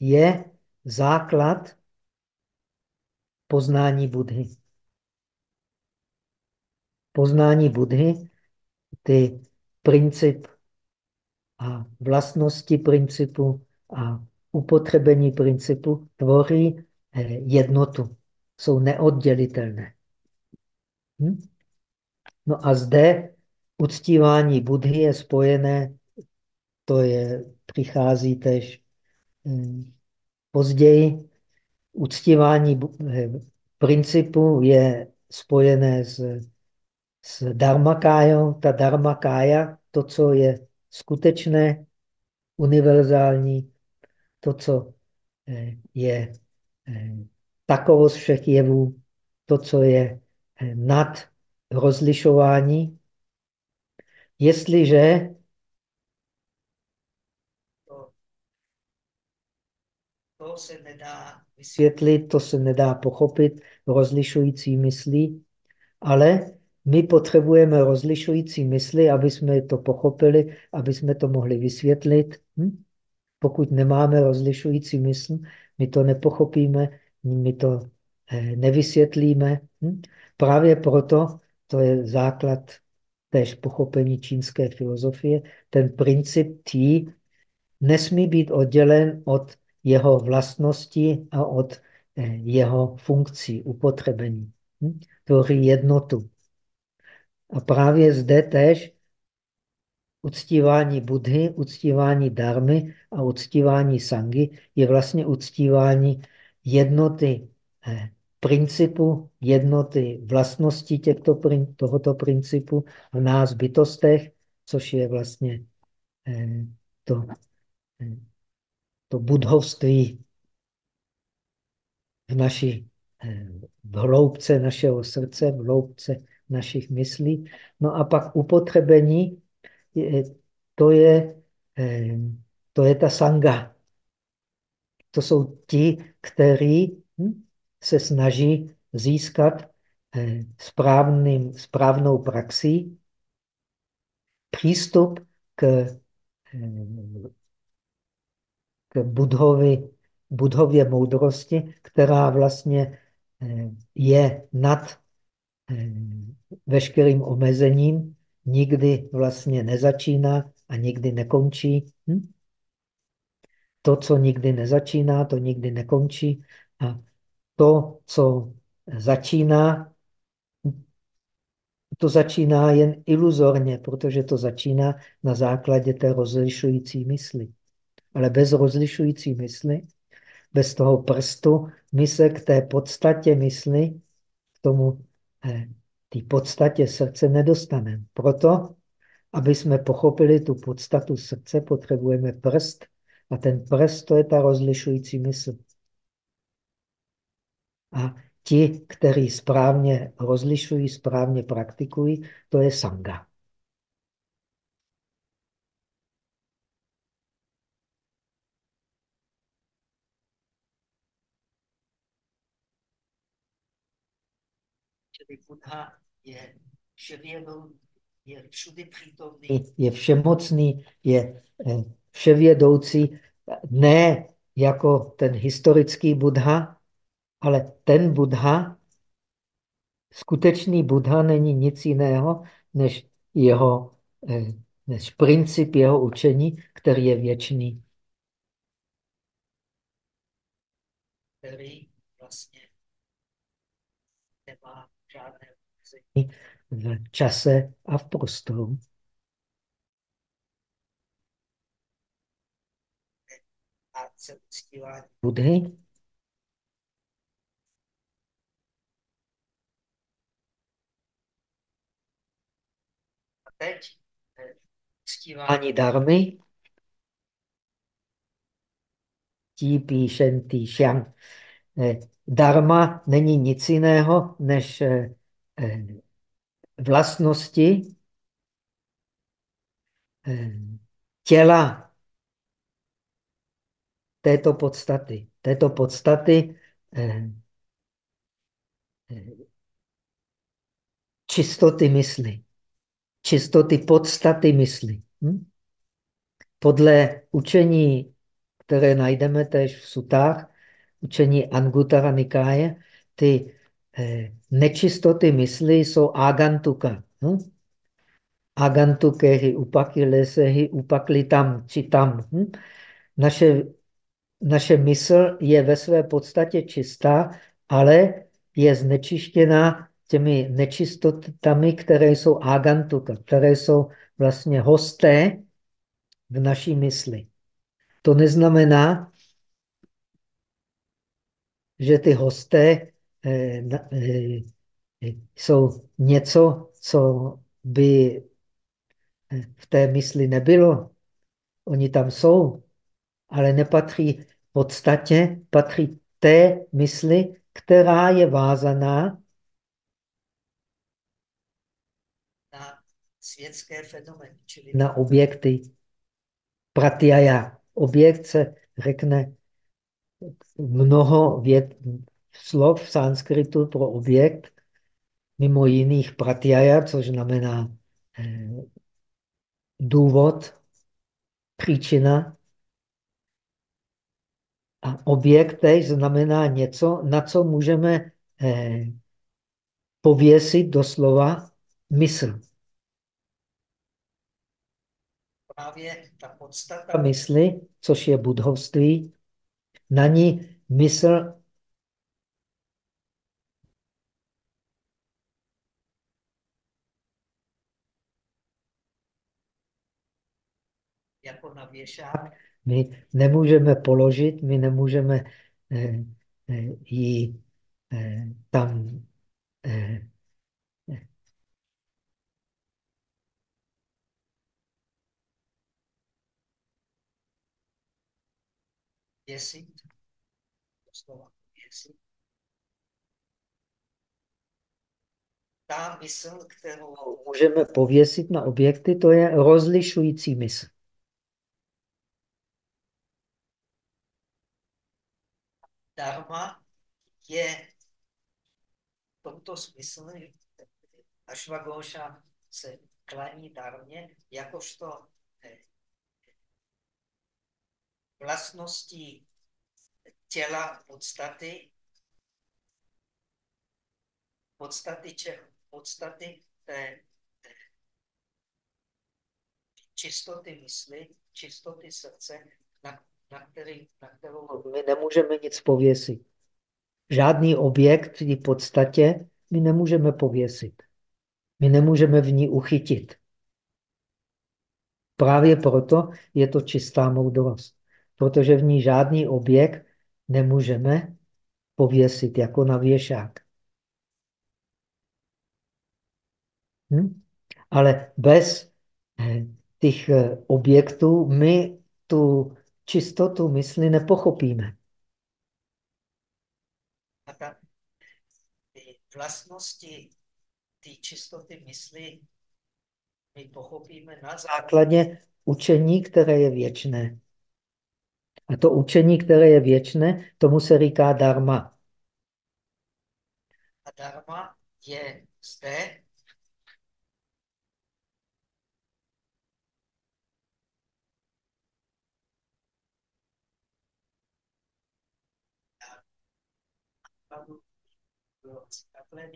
je základ poznání Budhy. Poznání Budhy, ty princip a vlastnosti principu a upotřebení principu tvoří eh, jednotu, jsou neoddělitelné. Hm? No a zde uctívání Budhy je spojené, to je, přichází tež hm, později, uctívání principu je spojené s, s dharmakájou. Ta dharmakája, to, co je skutečné, univerzální, to, co eh, je eh, takovost všech jevů, to, co je nad rozlišování. Jestliže to, to se nedá vysvětlit, to se nedá pochopit rozlišující myslí, ale my potřebujeme rozlišující mysli, aby jsme to pochopili, aby jsme to mohli vysvětlit. Hm? Pokud nemáme rozlišující mysl, my to nepochopíme, my to eh, nevysvětlíme. Hm? Právě proto to je základ též pochopení čínské filozofie. Ten princip tí nesmí být oddělen od jeho vlastnosti a od eh, jeho funkcí, upotřebení. Hm? Tvoří jednotu. A právě zde tež uctívání Budhy, uctívání darmy a uctívání sangy je vlastně uctívání jednoty eh, principu, jednoty vlastnosti těchto, tohoto principu v nás bytostech, což je vlastně eh, to, eh, to budhovství v naší v hloubce našeho srdce, v hloubce našich myslí. No a pak upotřebení, to je, to je ta sanga. To jsou ti, kteří se snaží získat eh, správným, správnou praxí přístup k, eh, k budhovi, budhově moudrosti, která vlastně eh, je nad veškerým omezením, nikdy vlastně nezačíná a nikdy nekončí. Hm? To, co nikdy nezačíná, to nikdy nekončí. A to, co začíná, to začíná jen iluzorně, protože to začíná na základě té rozlišující mysli. Ale bez rozlišující mysli, bez toho prstu, my se k té podstatě mysli, k tomu eh, té podstatě srdce nedostaneme. Proto, aby jsme pochopili tu podstatu srdce, potřebujeme prst a ten prst to je ta rozlišující mysl. A ti, kteří správně rozlišují, správně praktikují, to je sanga. Čili Buddha je vševědou, je všudy přítomný, je všemocný, je eh, vševědoucí, ne jako ten historický Buddha, ale ten Buddha, skutečný Buddha není nic jiného, než jeho, eh, než princip jeho učení, který je věčný. Který vlastně nemá žádné v čase a v prostoru. A se uctívání Budhy teď uctívání darmy, tí píšen tí šang. Dharma není nic jiného než eh, eh, vlastnosti eh, těla této podstaty. Této podstaty čistoty mysli čistoty podstaty mysli. Hm? Podle učení, které najdeme též v sutách, učení Angutara Nikáje, ty eh, nečistoty mysli jsou agantuka. Hm? Agantukehy, upakilesehy, upakli tam, či tam. Hm? Naše, naše mysl je ve své podstatě čistá, ale je znečištěná těmi nečistotami, které jsou agantuka, které jsou vlastně hosté v naší mysli. To neznamená, že ty hosté eh, eh, jsou něco, co by eh, v té mysli nebylo. Oni tam jsou, ale nepatří v podstatě, patří té mysli, která je vázaná na světské fenomény, čili na objekty. Pratyaya. Objekt se řekne mnoho věd, slov v sanskritu pro objekt, mimo jiných pratyaya, což znamená eh, důvod, příčina. A objekt tež znamená něco, na co můžeme eh, pověsit doslova mysl. Právě ta podstata mysli, což je budhovství, na ní mysl jako na věšák, my nemůžeme položit, my nemůžeme eh, eh, ji eh, tam eh, věsit, doslova věsit. Ta mysl, kterou můžeme pověsit na objekty, to je rozlišující mysl. Dharma je v tomto smyslu, Ashwagosha se klání darmě, jakožto vlastnosti těla podstaty, podstaty, če, podstaty té čistoty mysli, čistoty srdce, na na, který, na kterou my nemůžeme nic pověsit. Žádný objekt v podstatě my nemůžeme pověsit. My nemůžeme v ní uchytit. Právě proto je to čistá moudrost. Protože v ní žádný objekt nemůžeme pověsit jako na věšák. Hm? Ale bez eh, těch eh, objektů my tu čistotu mysli nepochopíme. A ta, ty vlastnosti té čistoty mysli my pochopíme na základě učení, které je věčné. A to učení, které je věčné, tomu se říká dharma. A dharma je zde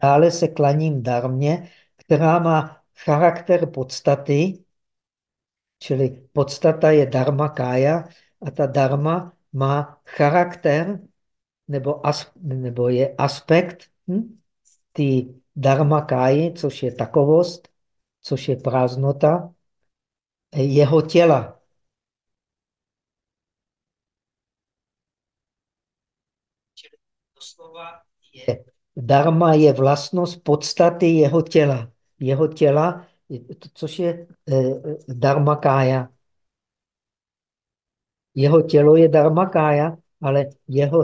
Dále se klaním darmě, která má charakter podstaty, čili podstata je dharma kája a ta dharma má charakter nebo, as, nebo je aspekt hm, ty dharma káji, což je takovost, což je prázdnota jeho těla. Je Dharma je vlastnost podstaty jeho těla. Jeho těla, což je eh, dharma kája. Jeho tělo je dharma kája, ale jeho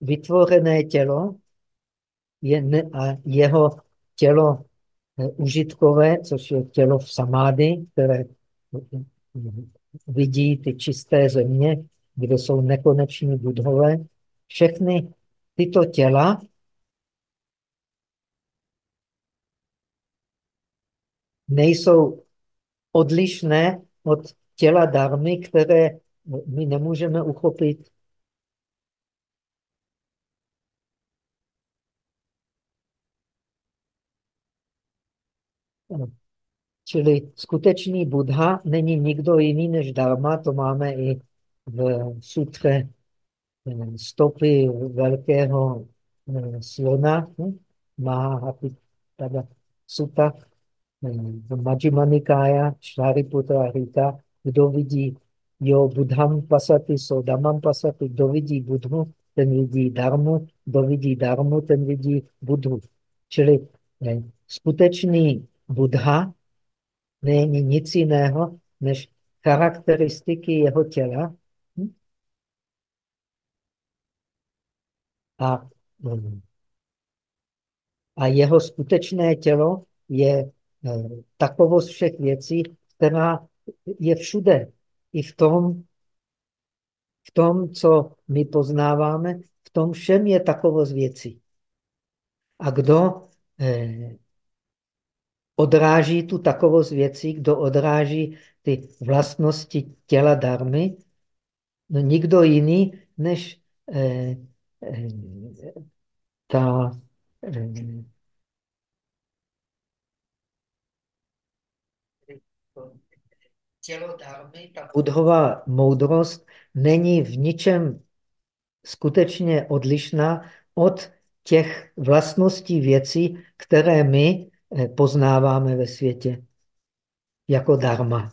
vytvořené tělo je ne, a jeho tělo eh, užitkové, což je tělo v samády, které eh, vidí ty čisté země, kde jsou nekoneční budhové. Všechny tyto těla nejsou odlišné od těla darmy, které my nemůžeme uchopit. Čili skutečný Buddha není nikdo jiný než Dharma, to máme i v sutře eh, stopy velkého eh, slona, hm? Mahapitta Tada Suta v Majjhima Nikája, Šáriputra říká, kdo vidí jo Budham pasaty, so Dhammam pasaty, kdo vidí Budhu, ten vidí Dharmu, kdo vidí Dharmu, ten vidí Budhu. Čili ne, skutečný Buddha není nic jiného, než charakteristiky jeho těla. Hm? A, hm, a jeho skutečné tělo je eh, takovost všech věcí, která je všude. I v tom, v tom, co my poznáváme, v tom všem je takovost věcí. A kdo eh, odráží tu takovost věcí, kdo odráží ty vlastnosti těla darmy, no nikdo jiný než eh, eh, ta eh, tělo darmy, ta budhová moudrost není v ničem skutečně odlišná od těch vlastností věcí, které my eh, poznáváme ve světě jako dharma.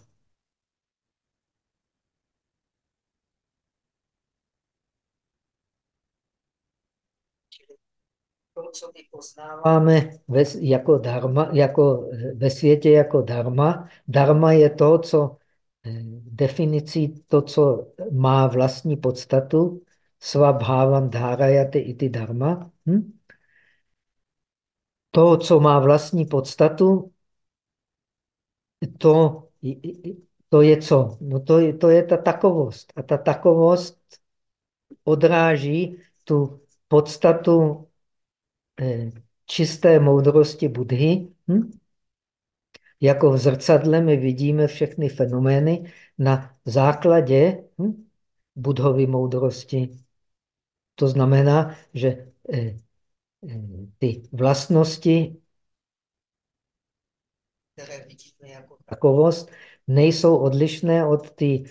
To, co my poznáváme ve, jako dharma, jako, eh, ve světě jako dharma, dharma je to, co definicí to, co má vlastní podstatu, svabhávam dhárajate iti dharma. Hm? To, co má vlastní podstatu, to, to je co? No to, to je ta takovost. A ta takovost odráží tu podstatu eh, čisté moudrosti Budhy. Hm? Jako v zrcadle my vidíme všechny fenomény na základě hm? budhovy moudrosti. To znamená, že eh, eh, ty vlastnosti, které vidíme jako takovost, nejsou odlišné od ty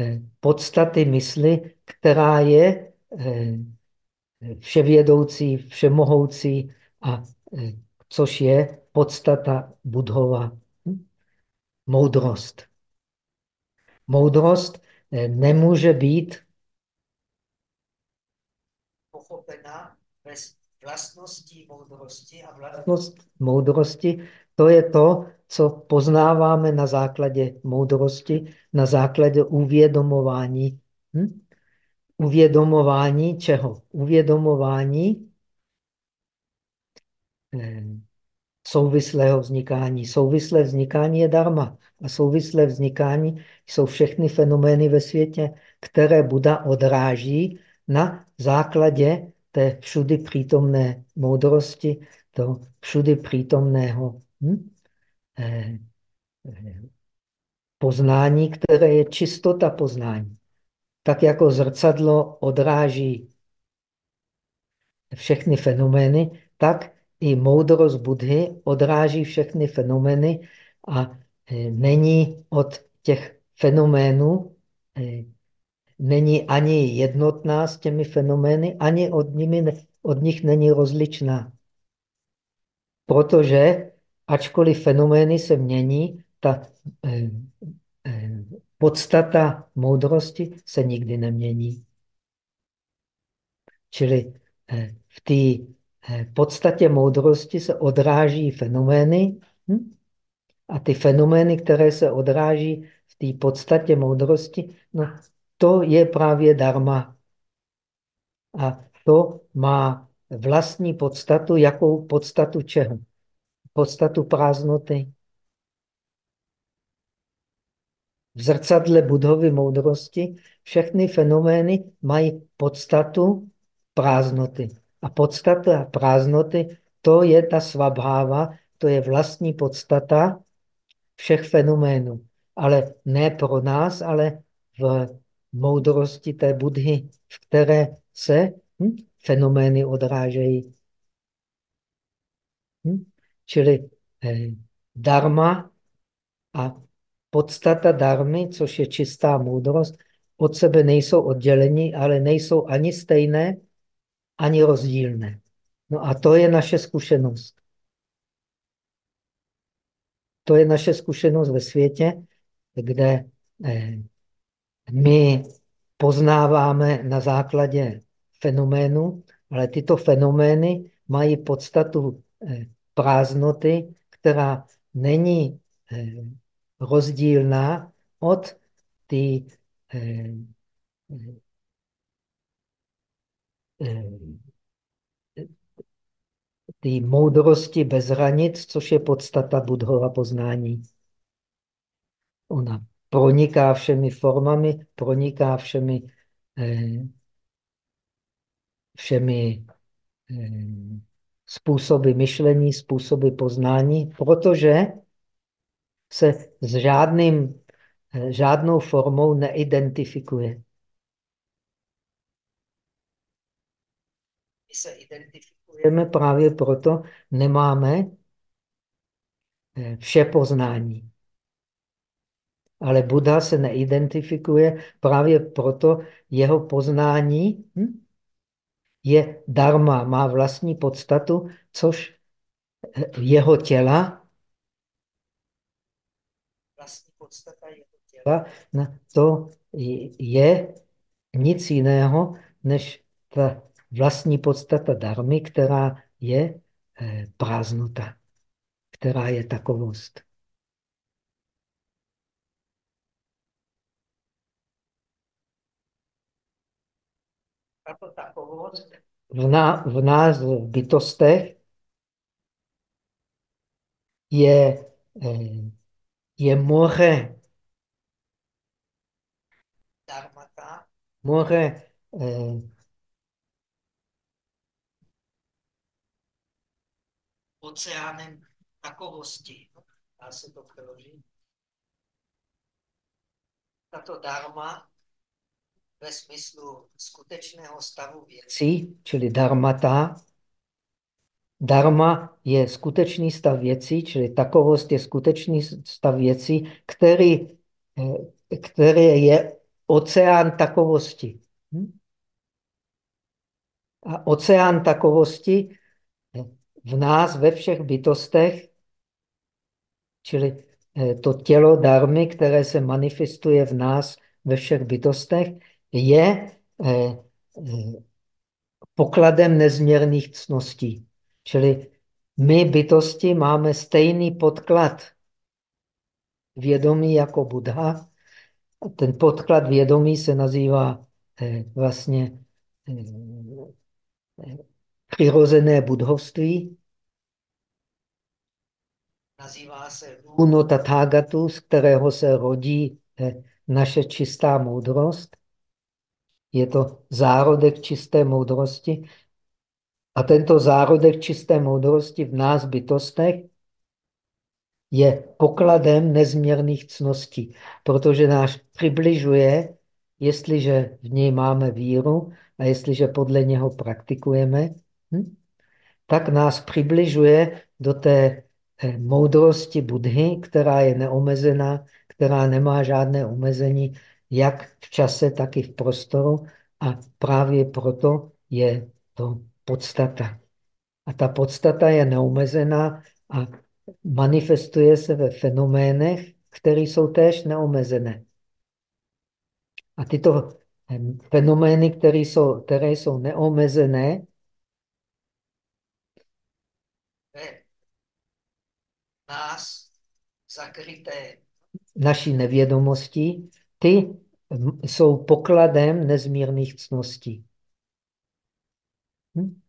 eh, podstaty mysli, která je vševědoucí, všemohoucí, a což je podstata budhova. Moudrost. Moudrost nemůže být pochopena bez vlastností moudrosti a vlastnost moudrosti to je to, co poznáváme na základě moudrosti, na základě uvědomování. Hm? Uvědomování čeho? Uvědomování eh, souvislého vznikání. Souvislé vznikání je dharma. A souvislé vznikání jsou všechny fenomény ve světě, které Buda odráží na základě té všudy přítomné moudrosti, to všudy přítomného hm? eh, eh, poznání, které je čistota poznání. Tak jako zrcadlo odráží všechny fenomény, tak i moudrost Budhy odráží všechny fenomény a eh, není od těch fenoménů eh, není ani jednotná s těmi fenomény, ani od, nimi, od nich není rozličná. Protože, ačkoliv fenomény se mění, ta eh, podstata moudrosti se nikdy nemění. Čili v té eh, podstatě moudrosti se odráží fenomény hm? a ty fenomény, které se odráží v té podstatě moudrosti, no, to je právě dharma. A to má vlastní podstatu. Jakou podstatu čeho? Podstatu prázdnoty. V zrcadle budovy moudrosti všechny fenomény mají podstatu prázdnoty. A podstata prázdnoty, to je ta svabháva, to je vlastní podstata všech fenoménů. Ale ne pro nás, ale v moudrosti té Budhy, v které se hm, fenomény odrážejí. Hm? Čili eh, dharma a podstata darmy, což je čistá moudrost, od sebe nejsou oddělení, ale nejsou ani stejné, ani rozdílné. No a to je naše zkušenost. To je naše zkušenost ve světě, kde eh, my poznáváme na základě fenoménu, ale tyto fenomény mají podstatu eh, prázdnoty, která není eh, rozdílná od ty ty moudrosti bez hranic, což je podstata Budhova poznání. Ona proniká všemi formami, proniká všemi, eh, všemi eh, způsoby myšlení, způsoby poznání, protože se s žádným, eh, žádnou formou neidentifikuje. My se identifikujeme právě proto, nemáme vše poznání. Ale Buddha se neidentifikuje, právě proto jeho poznání hm, je dharma, má vlastní podstatu, což jeho těla, vlastní podstata jeho těla, to je nic jiného, než ta vlastní podstata darmy, která je eh, prázdnota, která je takovost. v, ná, v nás, v bytostech, je, eh, je moře moře eh, oceánem takovosti. Dá se to přeložit. Tato dharma ve smyslu skutečného stavu věcí, čili dharmata. Dharma je skutečný stav věcí, čili takovost je skutečný stav věcí, který, eh, který je oceán takovosti. Hm? A oceán takovosti v nás, ve všech bytostech, čili eh, to tělo darmy, které se manifestuje v nás, ve všech bytostech, je eh, eh, pokladem nezměrných cností. Čili my bytosti máme stejný podklad vědomí jako Buddha. Ten podklad vědomí se nazývá vlastně přirozené budhovství. Nazývá se Uno Tathagatu, z kterého se rodí naše čistá moudrost. Je to zárodek čisté moudrosti. A tento zárodek čisté moudrosti v nás bytostech je pokladem nezměrných cností, protože nás přibližuje, jestliže v něj máme víru a jestliže podle něho praktikujeme, hm, tak nás přibližuje do té eh, moudrosti Budhy, která je neomezená, která nemá žádné omezení, jak v čase, tak i v prostoru a právě proto je to podstata. A ta podstata je neomezená a manifestuje se ve fenoménech, které jsou též neomezené. A tyto fenomény, které jsou, které jsou neomezené, nás zakryté naší nevědomostí, ty jsou pokladem nezmírných cností. Hm?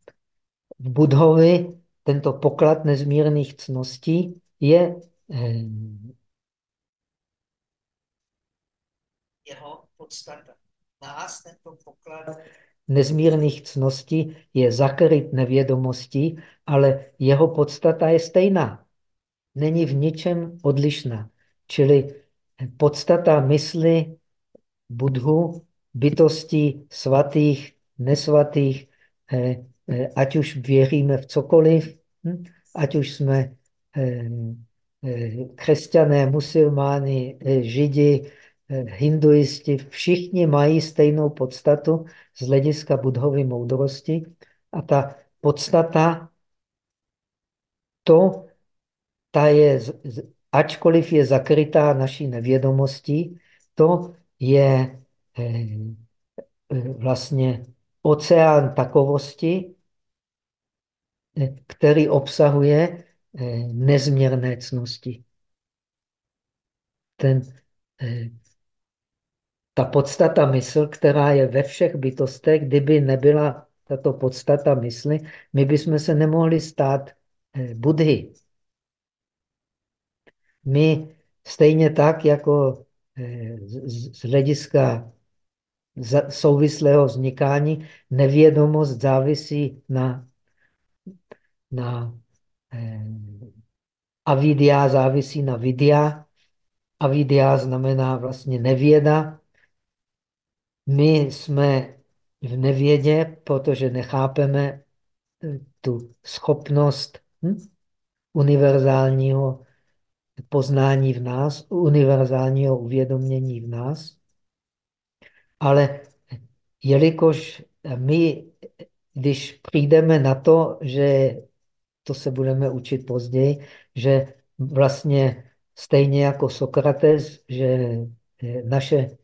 V Budhovi tento poklad nezmírných cností je eh, jeho podstata. Nás tento poklad nezmírných cností je zakryt nevědomostí, ale jeho podstata je stejná. Není v ničem odlišná. Čili podstata mysli Budhu, bytostí svatých, nesvatých, eh, eh, ať už věříme v cokoliv, hm? ať už jsme eh, křesťané, musulmáni, židi, hinduisti, všichni mají stejnou podstatu z hlediska budhovy moudrosti a ta podstata, to, ta je ačkoliv je zakrytá naší nevědomostí, to je eh, vlastně oceán takovosti, který obsahuje nezměrné cnosti. Ten, ta podstata mysl, která je ve všech bytostech, kdyby nebyla tato podstata mysli, my bychom se nemohli stát eh, budhy. My stejně tak, jako eh, z hlediska souvislého vznikání, nevědomost závisí na, na eh, avidia závisí na vidia. Avidia znamená vlastně nevěda. My jsme v nevědě, protože nechápeme eh, tu schopnost hm, univerzálního poznání v nás, univerzálního uvědomění v nás. Ale jelikož my, když přijdeme na to, že to se budeme učit později, že vlastně stejně jako Sokrates, že eh, naše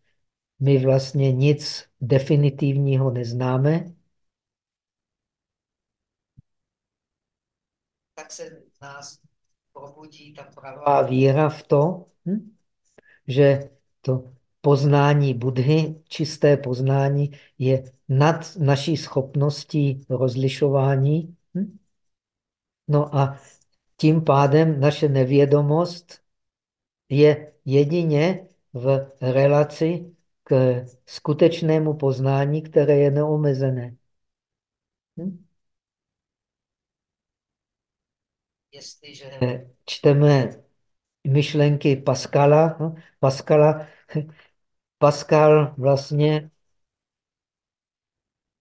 my vlastně nic definitivního neznáme, tak se nás probudí ta pravá víra v to, hm? že to poznání Budhy, čisté poznání, je nad naší schopností rozlišování. Hm? No a tím pádem naše nevědomost je jedině v relaci k skutečnému poznání, které je neomezené. Hm? Jestliže čteme myšlenky Pascala, no, Pascala, [LAUGHS] Pascal vlastně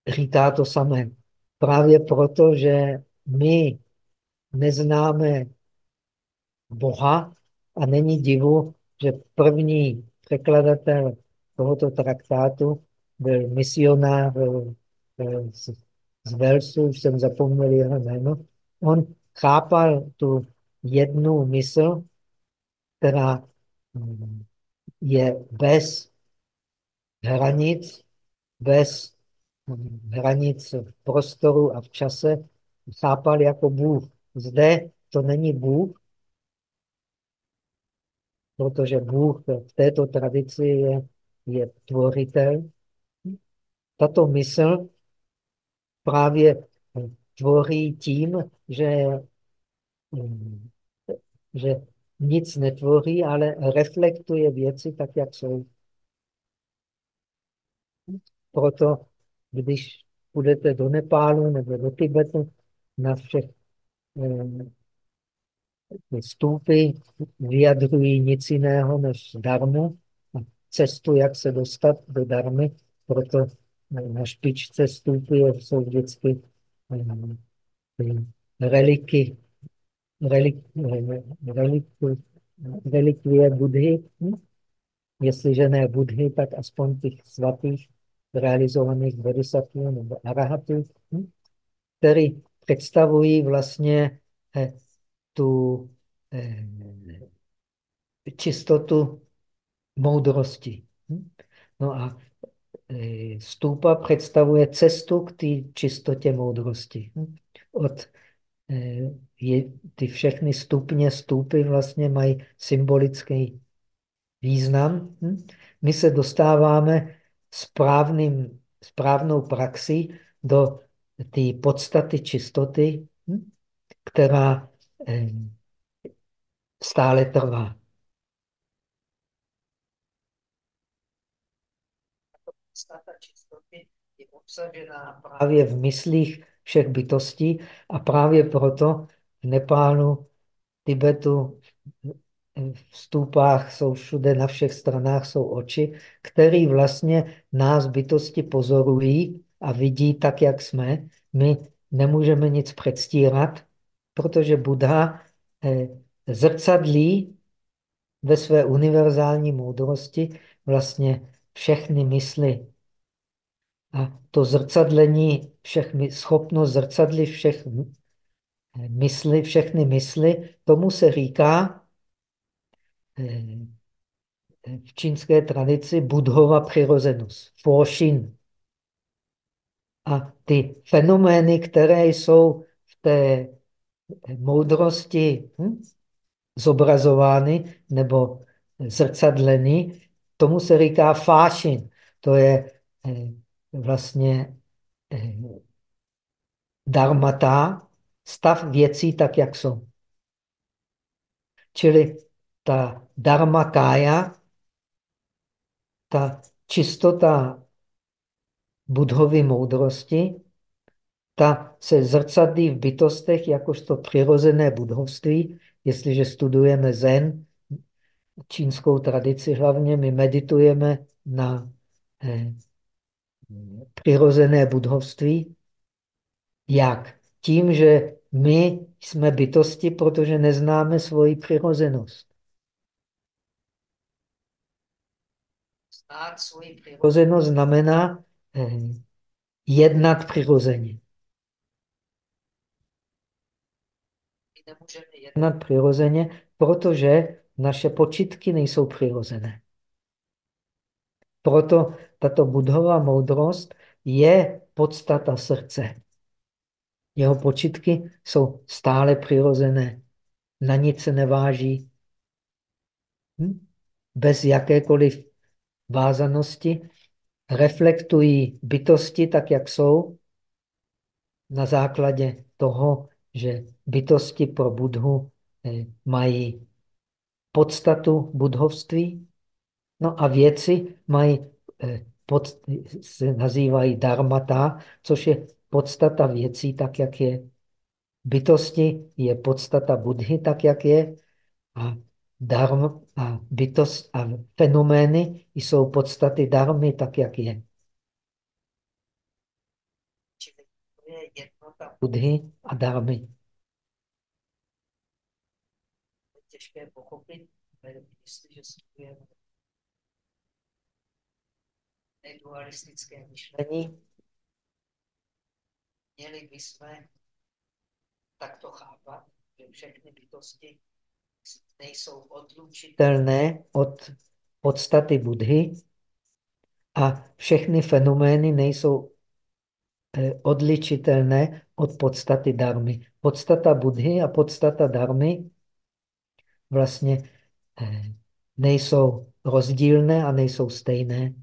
říká to samé. Právě proto, že my neznáme Boha a není divu, že první překladatel tohoto traktátu byl misionář z, z Velsu, už jsem zapomněl jeho jméno. On chápal tu jednu mysl, která mm, je bez hranic, bez mm, hranic v prostoru a v čase, chápal jako Bůh. Zde to není Bůh, protože Bůh v této tradici je je tvoritel. Tato mysl právě tvoří tím, že, že nic netvoří, ale reflektuje věci tak, jak jsou. Proto, když půjdete do Nepálu nebo do Tibetu, na všech eh, stůpy vyjadřují nic jiného než darmu, cestu, jak se dostat do darmy, proto na špičce stůpy jsou vždycky eh, reliky, relik, relik, relikvie Budhy. Jestliže ne Budhy, tak aspoň těch svatých realizovaných bodhisattvů nebo arahatů, který představují vlastně eh, tu eh, čistotu moudrosti. No a e, stůpa představuje cestu k té čistotě moudrosti. Od e, je, ty všechny stupně stupy vlastně mají symbolický význam. My se dostáváme správným, správnou praxí do té podstaty čistoty, která e, stále trvá. podstata čistoty je obsažená právě v myslích všech bytostí a právě proto v Nepálu, Tibetu, v stůpách jsou všude, na všech stranách jsou oči, které vlastně nás bytosti pozorují a vidí tak, jak jsme. My nemůžeme nic předstírat, protože Buddha eh, zrcadlí ve své univerzální moudrosti vlastně všechny mysli. A to zrcadlení, všech, schopnost zrcadlit všech mysli, všechny mysli, tomu se říká, eh, v čínské tradici Budhova přirozenost, Foshin. A ty fenomény, které jsou v té moudrosti hm, zobrazovány nebo zrcadleny, tomu se říká fášin. To je eh, vlastně eh, dharmata, stav věcí tak, jak jsou. Čili ta dharma kája, ta čistota budhovy moudrosti, ta se zrcadlí v bytostech jakožto přirozené budhovství. Jestliže studujeme zen, čínskou tradici hlavně, my meditujeme na eh, přirozené budhovství. Jak? Tím, že my jsme bytosti, protože neznáme svoji přirozenost. Znát svoji přirozenost znamená eh, jednat přirozeně. My nemůžeme jednat přirozeně, protože naše počitky nejsou přirozené. Proto tato budhová moudrost je podstata srdce. Jeho počitky jsou stále přirozené. Na nic se neváží. Hm? Bez jakékoliv vázanosti reflektují bytosti tak, jak jsou, na základě toho, že bytosti pro Budhu eh, mají podstatu budhovství, no a věci mají, eh, pod, se nazývají dharmata, což je podstata věcí tak, jak je. Bytosti je podstata Budhy tak, jak je. A dharma a bytost a fenomény jsou podstaty darmy tak, jak je. Budhy a darmy. těžké pochopit, jestliže studujeme nedualistické myšlení, měli bychom takto chápat, že všechny bytosti nejsou odlučitelné od podstaty Budhy a všechny fenomény nejsou eh, odličitelné od podstaty darmy. Podstata Budhy a podstata darmy vlastně eh, nejsou rozdílné a nejsou stejné.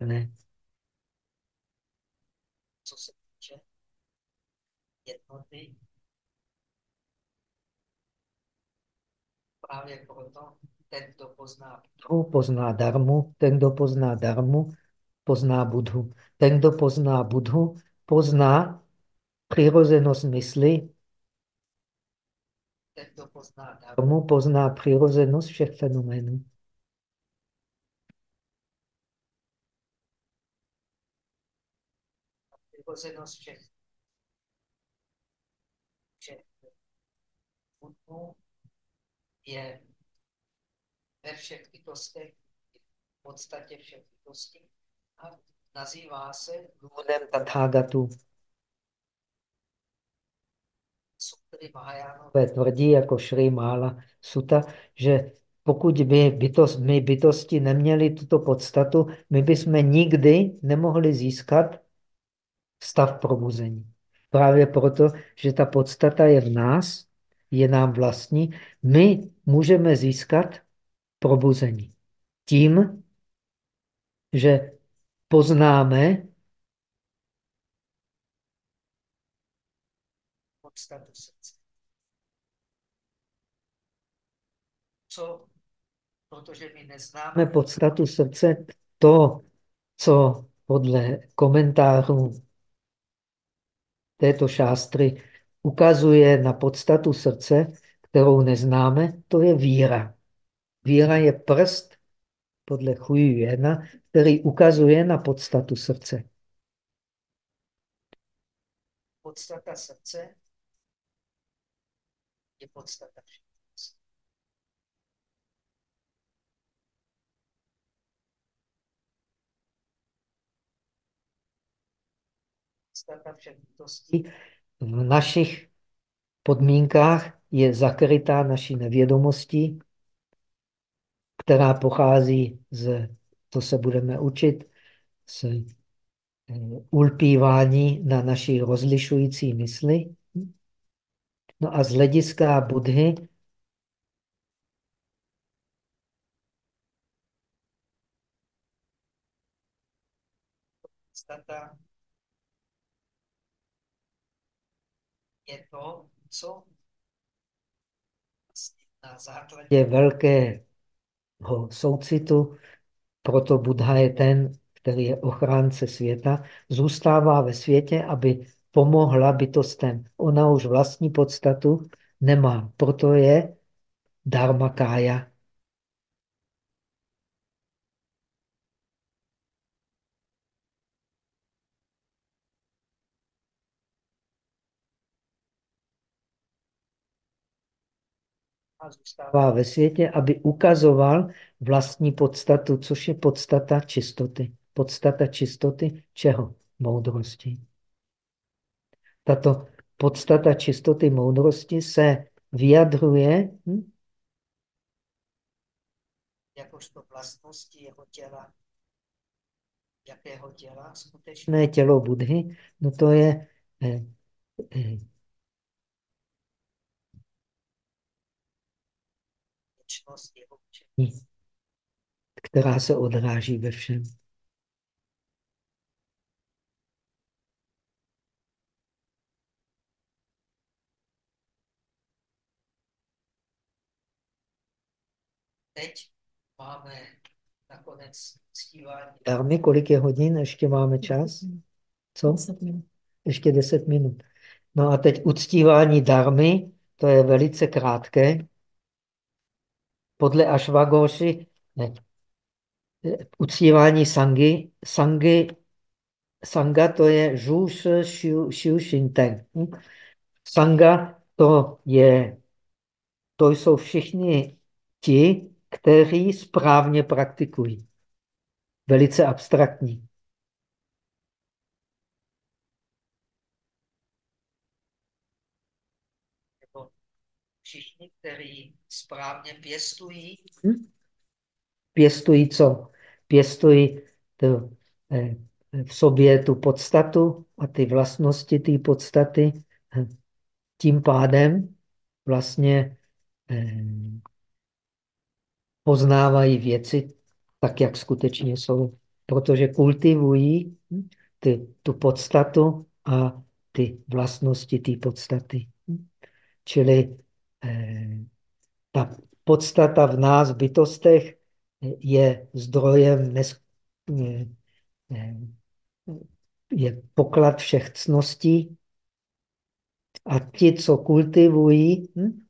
Ne. Co se týče jednoty právě proto ten, kdo pozná Budhu, pozná darmu, ten, kdo pozná darmu, pozná Budhu. Ten, kdo pozná Budhu, pozná přirozenost mysli. Ten, kdo pozná darmu, pozná přirozenost všech fenoménů. Přirozenost všech, všech Budhu je ve všech bytostech, v podstatě všech bytostí a nazývá se důvodem Tathagatu. Sutry Mahajánové tvrdí jako Šri Mála Suta, že pokud by bytost, my bytosti neměli tuto podstatu, my bychom nikdy nemohli získat stav probuzení. Právě proto, že ta podstata je v nás, je nám vlastní, my můžeme získat probuzení. Tím, že poznáme podstatu srdce. Co? Protože my neznáme podstatu srdce, to, co podle komentářů této šástry ukazuje na podstatu srdce, kterou neznáme, to je víra. Víra je prst, podle Chuju jedna, který ukazuje na podstatu srdce. Podstata srdce je podstata. Podstata v našich podmínkách je zakrytá naší nevědomostí, která pochází z, to se budeme učit, z eh, ulpívání na naší rozlišující mysli. No a z hlediska Budhy? Je to, co na základě velkého soucitu, proto Buddha je ten, který je ochránce světa, zůstává ve světě, aby pomohla bytostem. Ona už vlastní podstatu nemá, proto je dharma kája. a zůstává ve světě, aby ukazoval vlastní podstatu, což je podstata čistoty. Podstata čistoty čeho? Moudrosti. Tato podstata čistoty moudrosti se vyjadruje hm? jakožto vlastnosti jeho těla. Jakého těla? Skutečné tělo Budhy, no to je eh, eh, věčnost jeho učení, která se odráží ve všem. Teď máme nakonec uctívání. Darmy, kolik je hodin? Ještě máme čas? Co? Ještě deset minut. No a teď uctívání darmy, to je velice krátké podle Ashwagoshi uctívání sangy, sangy, sanga to je xiu, xiu shinteng. Sanga to je, to jsou všichni ti, kteří správně praktikují. Velice abstraktní. Všichni, kteří správně pěstují. Hm? Pěstují co? Pěstují to, eh, v sobě tu podstatu a ty vlastnosti té podstaty. Tím pádem vlastně eh, poznávají věci tak, jak skutečně jsou. Protože kultivují ty, tu podstatu a ty vlastnosti té podstaty. Čili eh, ta podstata v nás, bytostech, je zdrojem, nes, je poklad všech cností. A ti, co kultivují, hm?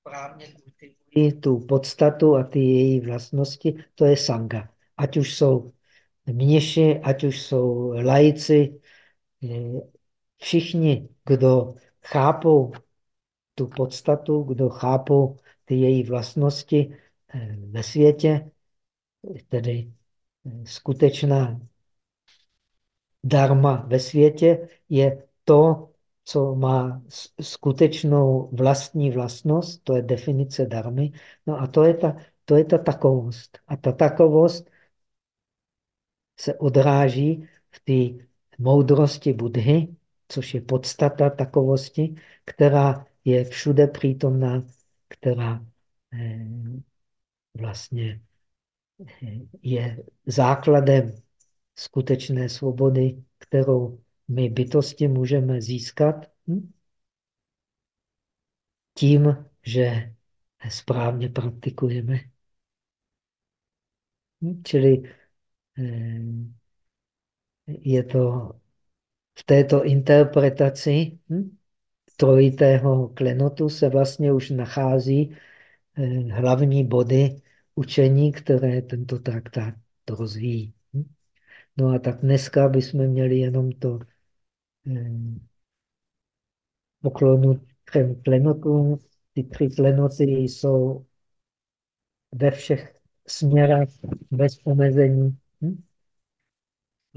Správně kultivují tu podstatu a ty její vlastnosti, to je sanga. Ať už jsou mniši, ať už jsou lajci, eh, všichni, kdo chápou tu podstatu, kdo chápou ty její vlastnosti eh, ve světě, tedy eh, skutečná dharma ve světě je to, co má skutečnou vlastní vlastnost, to je definice darmy, no a to je ta, to je ta takovost. A ta takovost se odráží v té moudrosti Budhy, což je podstata takovosti, která je všude přítomná, která eh, vlastně eh, je základem skutečné svobody, kterou my bytosti můžeme získat hm? tím, že správně praktikujeme. Hm? Čili eh, je to v této interpretaci hm? trojitého klenotu se vlastně už nachází eh, hlavní body učení, které tento traktát rozvíjí. No a tak dneska bychom měli jenom to poklonu třem klenotům. Ty tři klenoty jsou ve všech směrech bez omezení. Hm?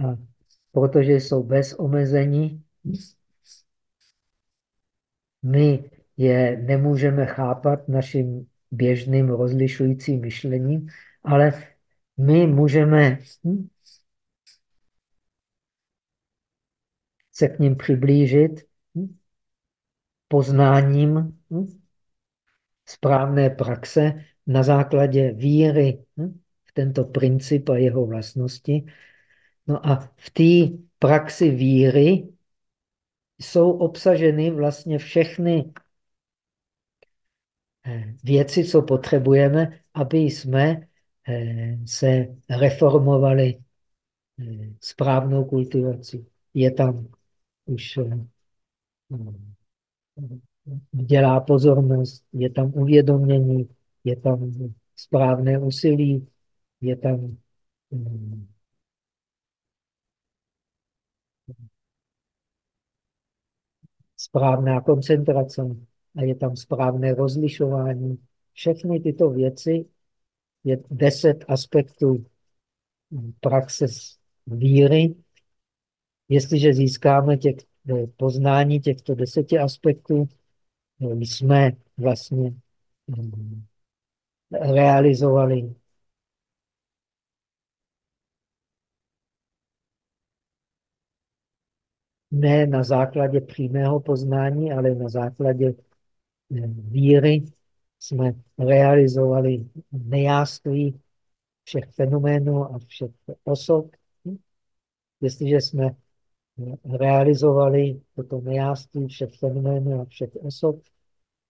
A protože jsou bez omezení, my je nemůžeme chápat naším běžným rozlišujícím myšlením, ale my můžeme se k ním přiblížit poznáním správné praxe na základě víry v tento princip a jeho vlastnosti. No a v té praxi víry jsou obsaženy vlastně všechny eh, věci, co potřebujeme, aby jsme eh, se reformovali eh, správnou kultivací. Je tam už dělá pozornost, je tam uvědomění, je tam správné úsilí, je tam správná koncentrace a je tam správné rozlišování. Všechny tyto věci je deset aspektů praxe víry. Jestliže získáme těch, eh, poznání těchto deseti aspektů, eh, jsme vlastně hm, realizovali ne na základě přímého poznání, ale na základě eh, víry jsme realizovali nejáství všech fenoménů a všech osob. Jestliže jsme realizovali toto nejáství všech fenoménů a všech osob,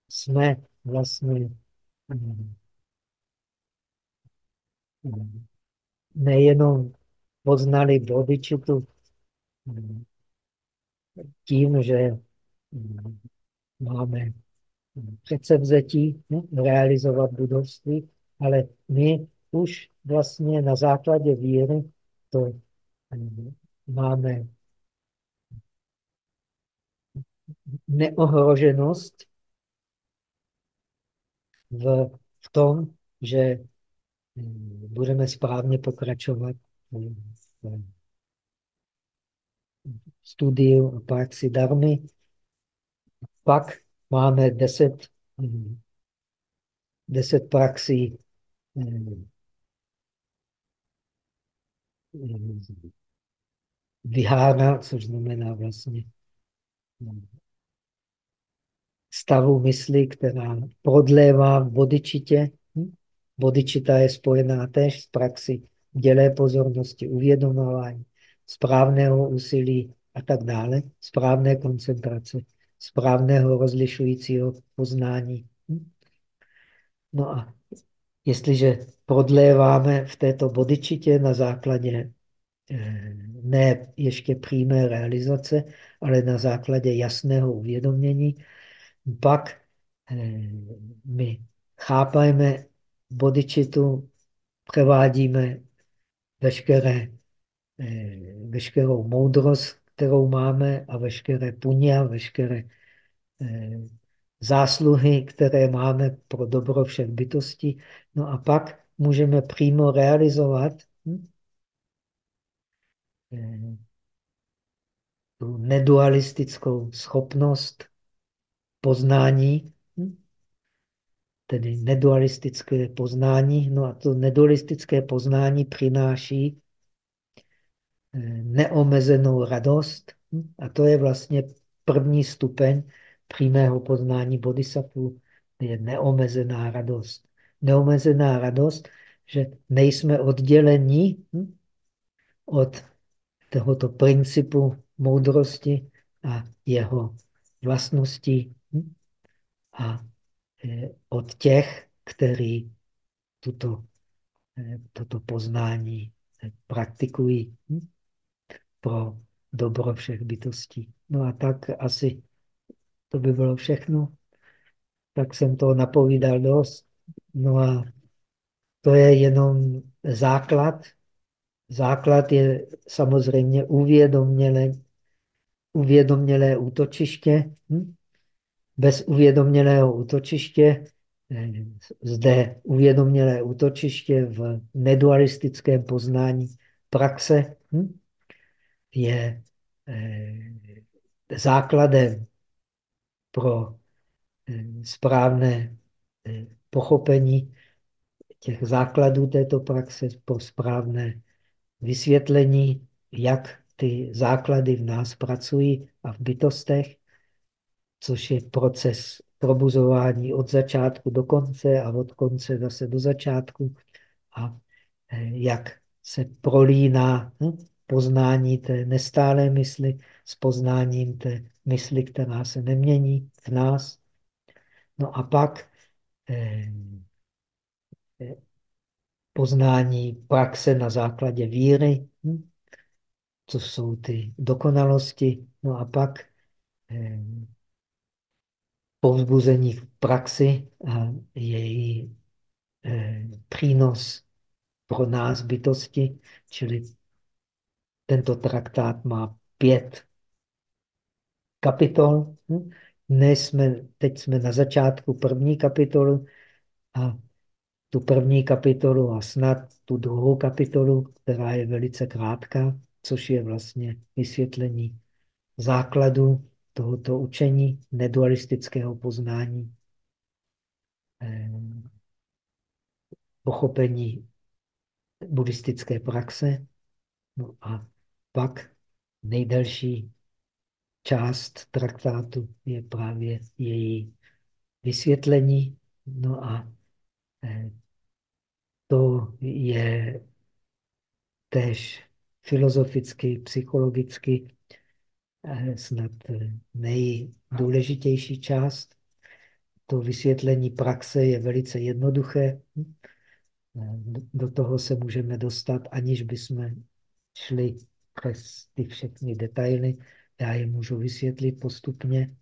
jsme vlastně hm, hm, nejenom poznali bodičitu hm, tím, že mm, máme předsevzetí no, realizovat budovství, ale my už vlastně na základě víry to mm, máme neohroženost v, v tom, že mm, budeme správně pokračovat v studiu a praxi darmy. Pak máme deset, deset praxí vyhána, což znamená vlastně stavu mysli, která prodlévá v bodičitě. Bodičita je spojená též s praxi dělé pozornosti, uvědomování, správného úsilí a tak dále, správné koncentrace, správného rozlišujícího poznání. Hm? No a jestliže prodléváme v této bodičitě na základě eh, ne ještě přímé realizace, ale na základě jasného uvědomění, pak eh, my chápajme bodičitu, převádíme veškeré, eh, veškerou moudrost, kterou máme a veškeré puně, veškeré eh, zásluhy, které máme pro dobro všech bytostí. No a pak můžeme přímo realizovat hm, tu nedualistickou schopnost poznání, tedy nedualistické poznání. No a to nedualistické poznání přináší neomezenou radost. A to je vlastně první stupeň přímého poznání bodhisattva, je neomezená radost. Neomezená radost, že nejsme oddělení hm, od tohoto principu moudrosti a jeho vlastností a e, od těch, kteří tuto, e, toto poznání praktikují. Hm pro dobro všech bytostí. No a tak asi to by bylo všechno. Tak jsem to napovídal dost. No a to je jenom základ. Základ je samozřejmě uvědomělé, uvědomělé útočiště. Hm? Bez uvědomělého útočiště, eh, zde uvědomělé útočiště v nedualistickém poznání praxe, hm? je základem pro správné pochopení těch základů této praxe, pro správné vysvětlení, jak ty základy v nás pracují a v bytostech, což je proces probuzování od začátku do konce a od konce zase do začátku a eh, jak se prolíná hm, poznání té nestálé mysli s poznáním té mysli, která se nemění v nás. No a pak eh, eh, poznání praxe na základě víry, hm, co jsou ty dokonalosti. No a pak povzbuzení v praxi a její eh, přínos pro nás bytosti, čili tento traktát má pět kapitol. Dnes jsme, teď jsme na začátku první kapitolu a tu první kapitolu a snad tu druhou kapitolu, která je velice krátká, což je vlastně vysvětlení základu tohoto učení nedualistického poznání, eh, pochopení buddhistické praxe. No a pak nejdelší část traktátu je právě její vysvětlení. No a eh, to je tež filozoficky, psychologicky snad eh, nejdůležitější část. To vysvětlení praxe je velice jednoduché. Do toho se můžeme dostat, aniž bychom šli přes ty všechny detaily. Já je můžu vysvětlit postupně.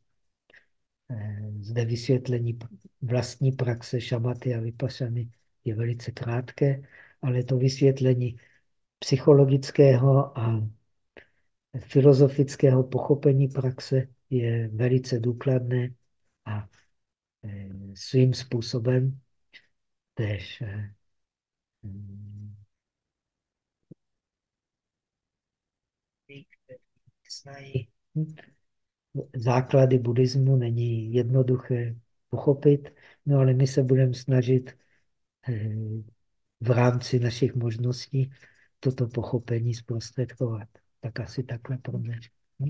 Eh, zde vysvětlení vlastní praxe šamaty a vypašany je velice krátké, ale to vysvětlení psychologického a filozofického pochopení praxe je velice důkladné a eh, svým způsobem tež eh, znají základy buddhismu, není jednoduché pochopit, no ale my se budeme snažit eh, v rámci našich možností toto pochopení zprostředkovat. Tak asi takhle pro mě. Hm?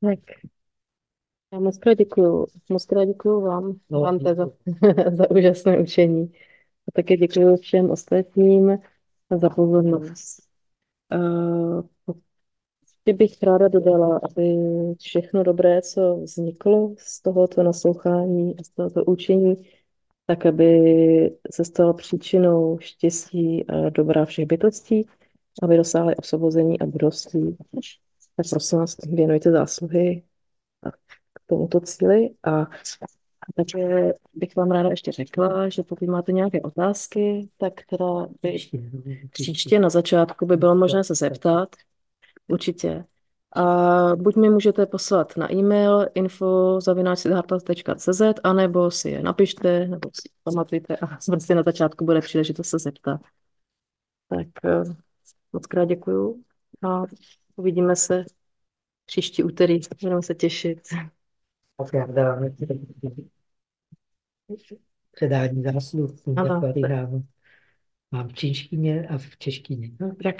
Tak. Já moc krát děkuju. Moc krát děkuju vám, no, vám za, [LAUGHS] za úžasné učení. A také děkuji všem ostatním za pozornost. Uh, bych ráda dodala, aby všechno dobré, co vzniklo z tohoto naslouchání a z tohoto učení, tak aby se stalo příčinou štěstí a dobra všech bytostí, aby dosáhly osvobození a budoucí. Tak prosím vás, věnujte zásluhy k tomuto cíli a takže bych vám ráda ještě řekla, že pokud máte nějaké otázky, tak teda by příště na začátku by bylo možné se zeptat. Určitě. A buď mi můžete poslat na e-mail info.cz anebo si je napište, nebo si pamatujte a [LAUGHS] prostě na začátku bude příležitost se zeptat. Tak eh, moc krát děkuju a uvidíme se příští úterý. Budeme se těšit. Předání zásluh. Mám v čínštině a v češtině. No, tak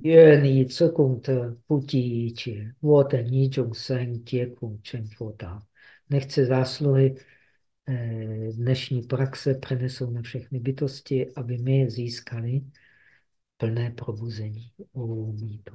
愿你此功德不计一切，我等一众生皆共成佛道。Nechce zásluhy eh, dnešní praxe přenesou na všechny bytosti, aby my získali plné probuzení. Umí to.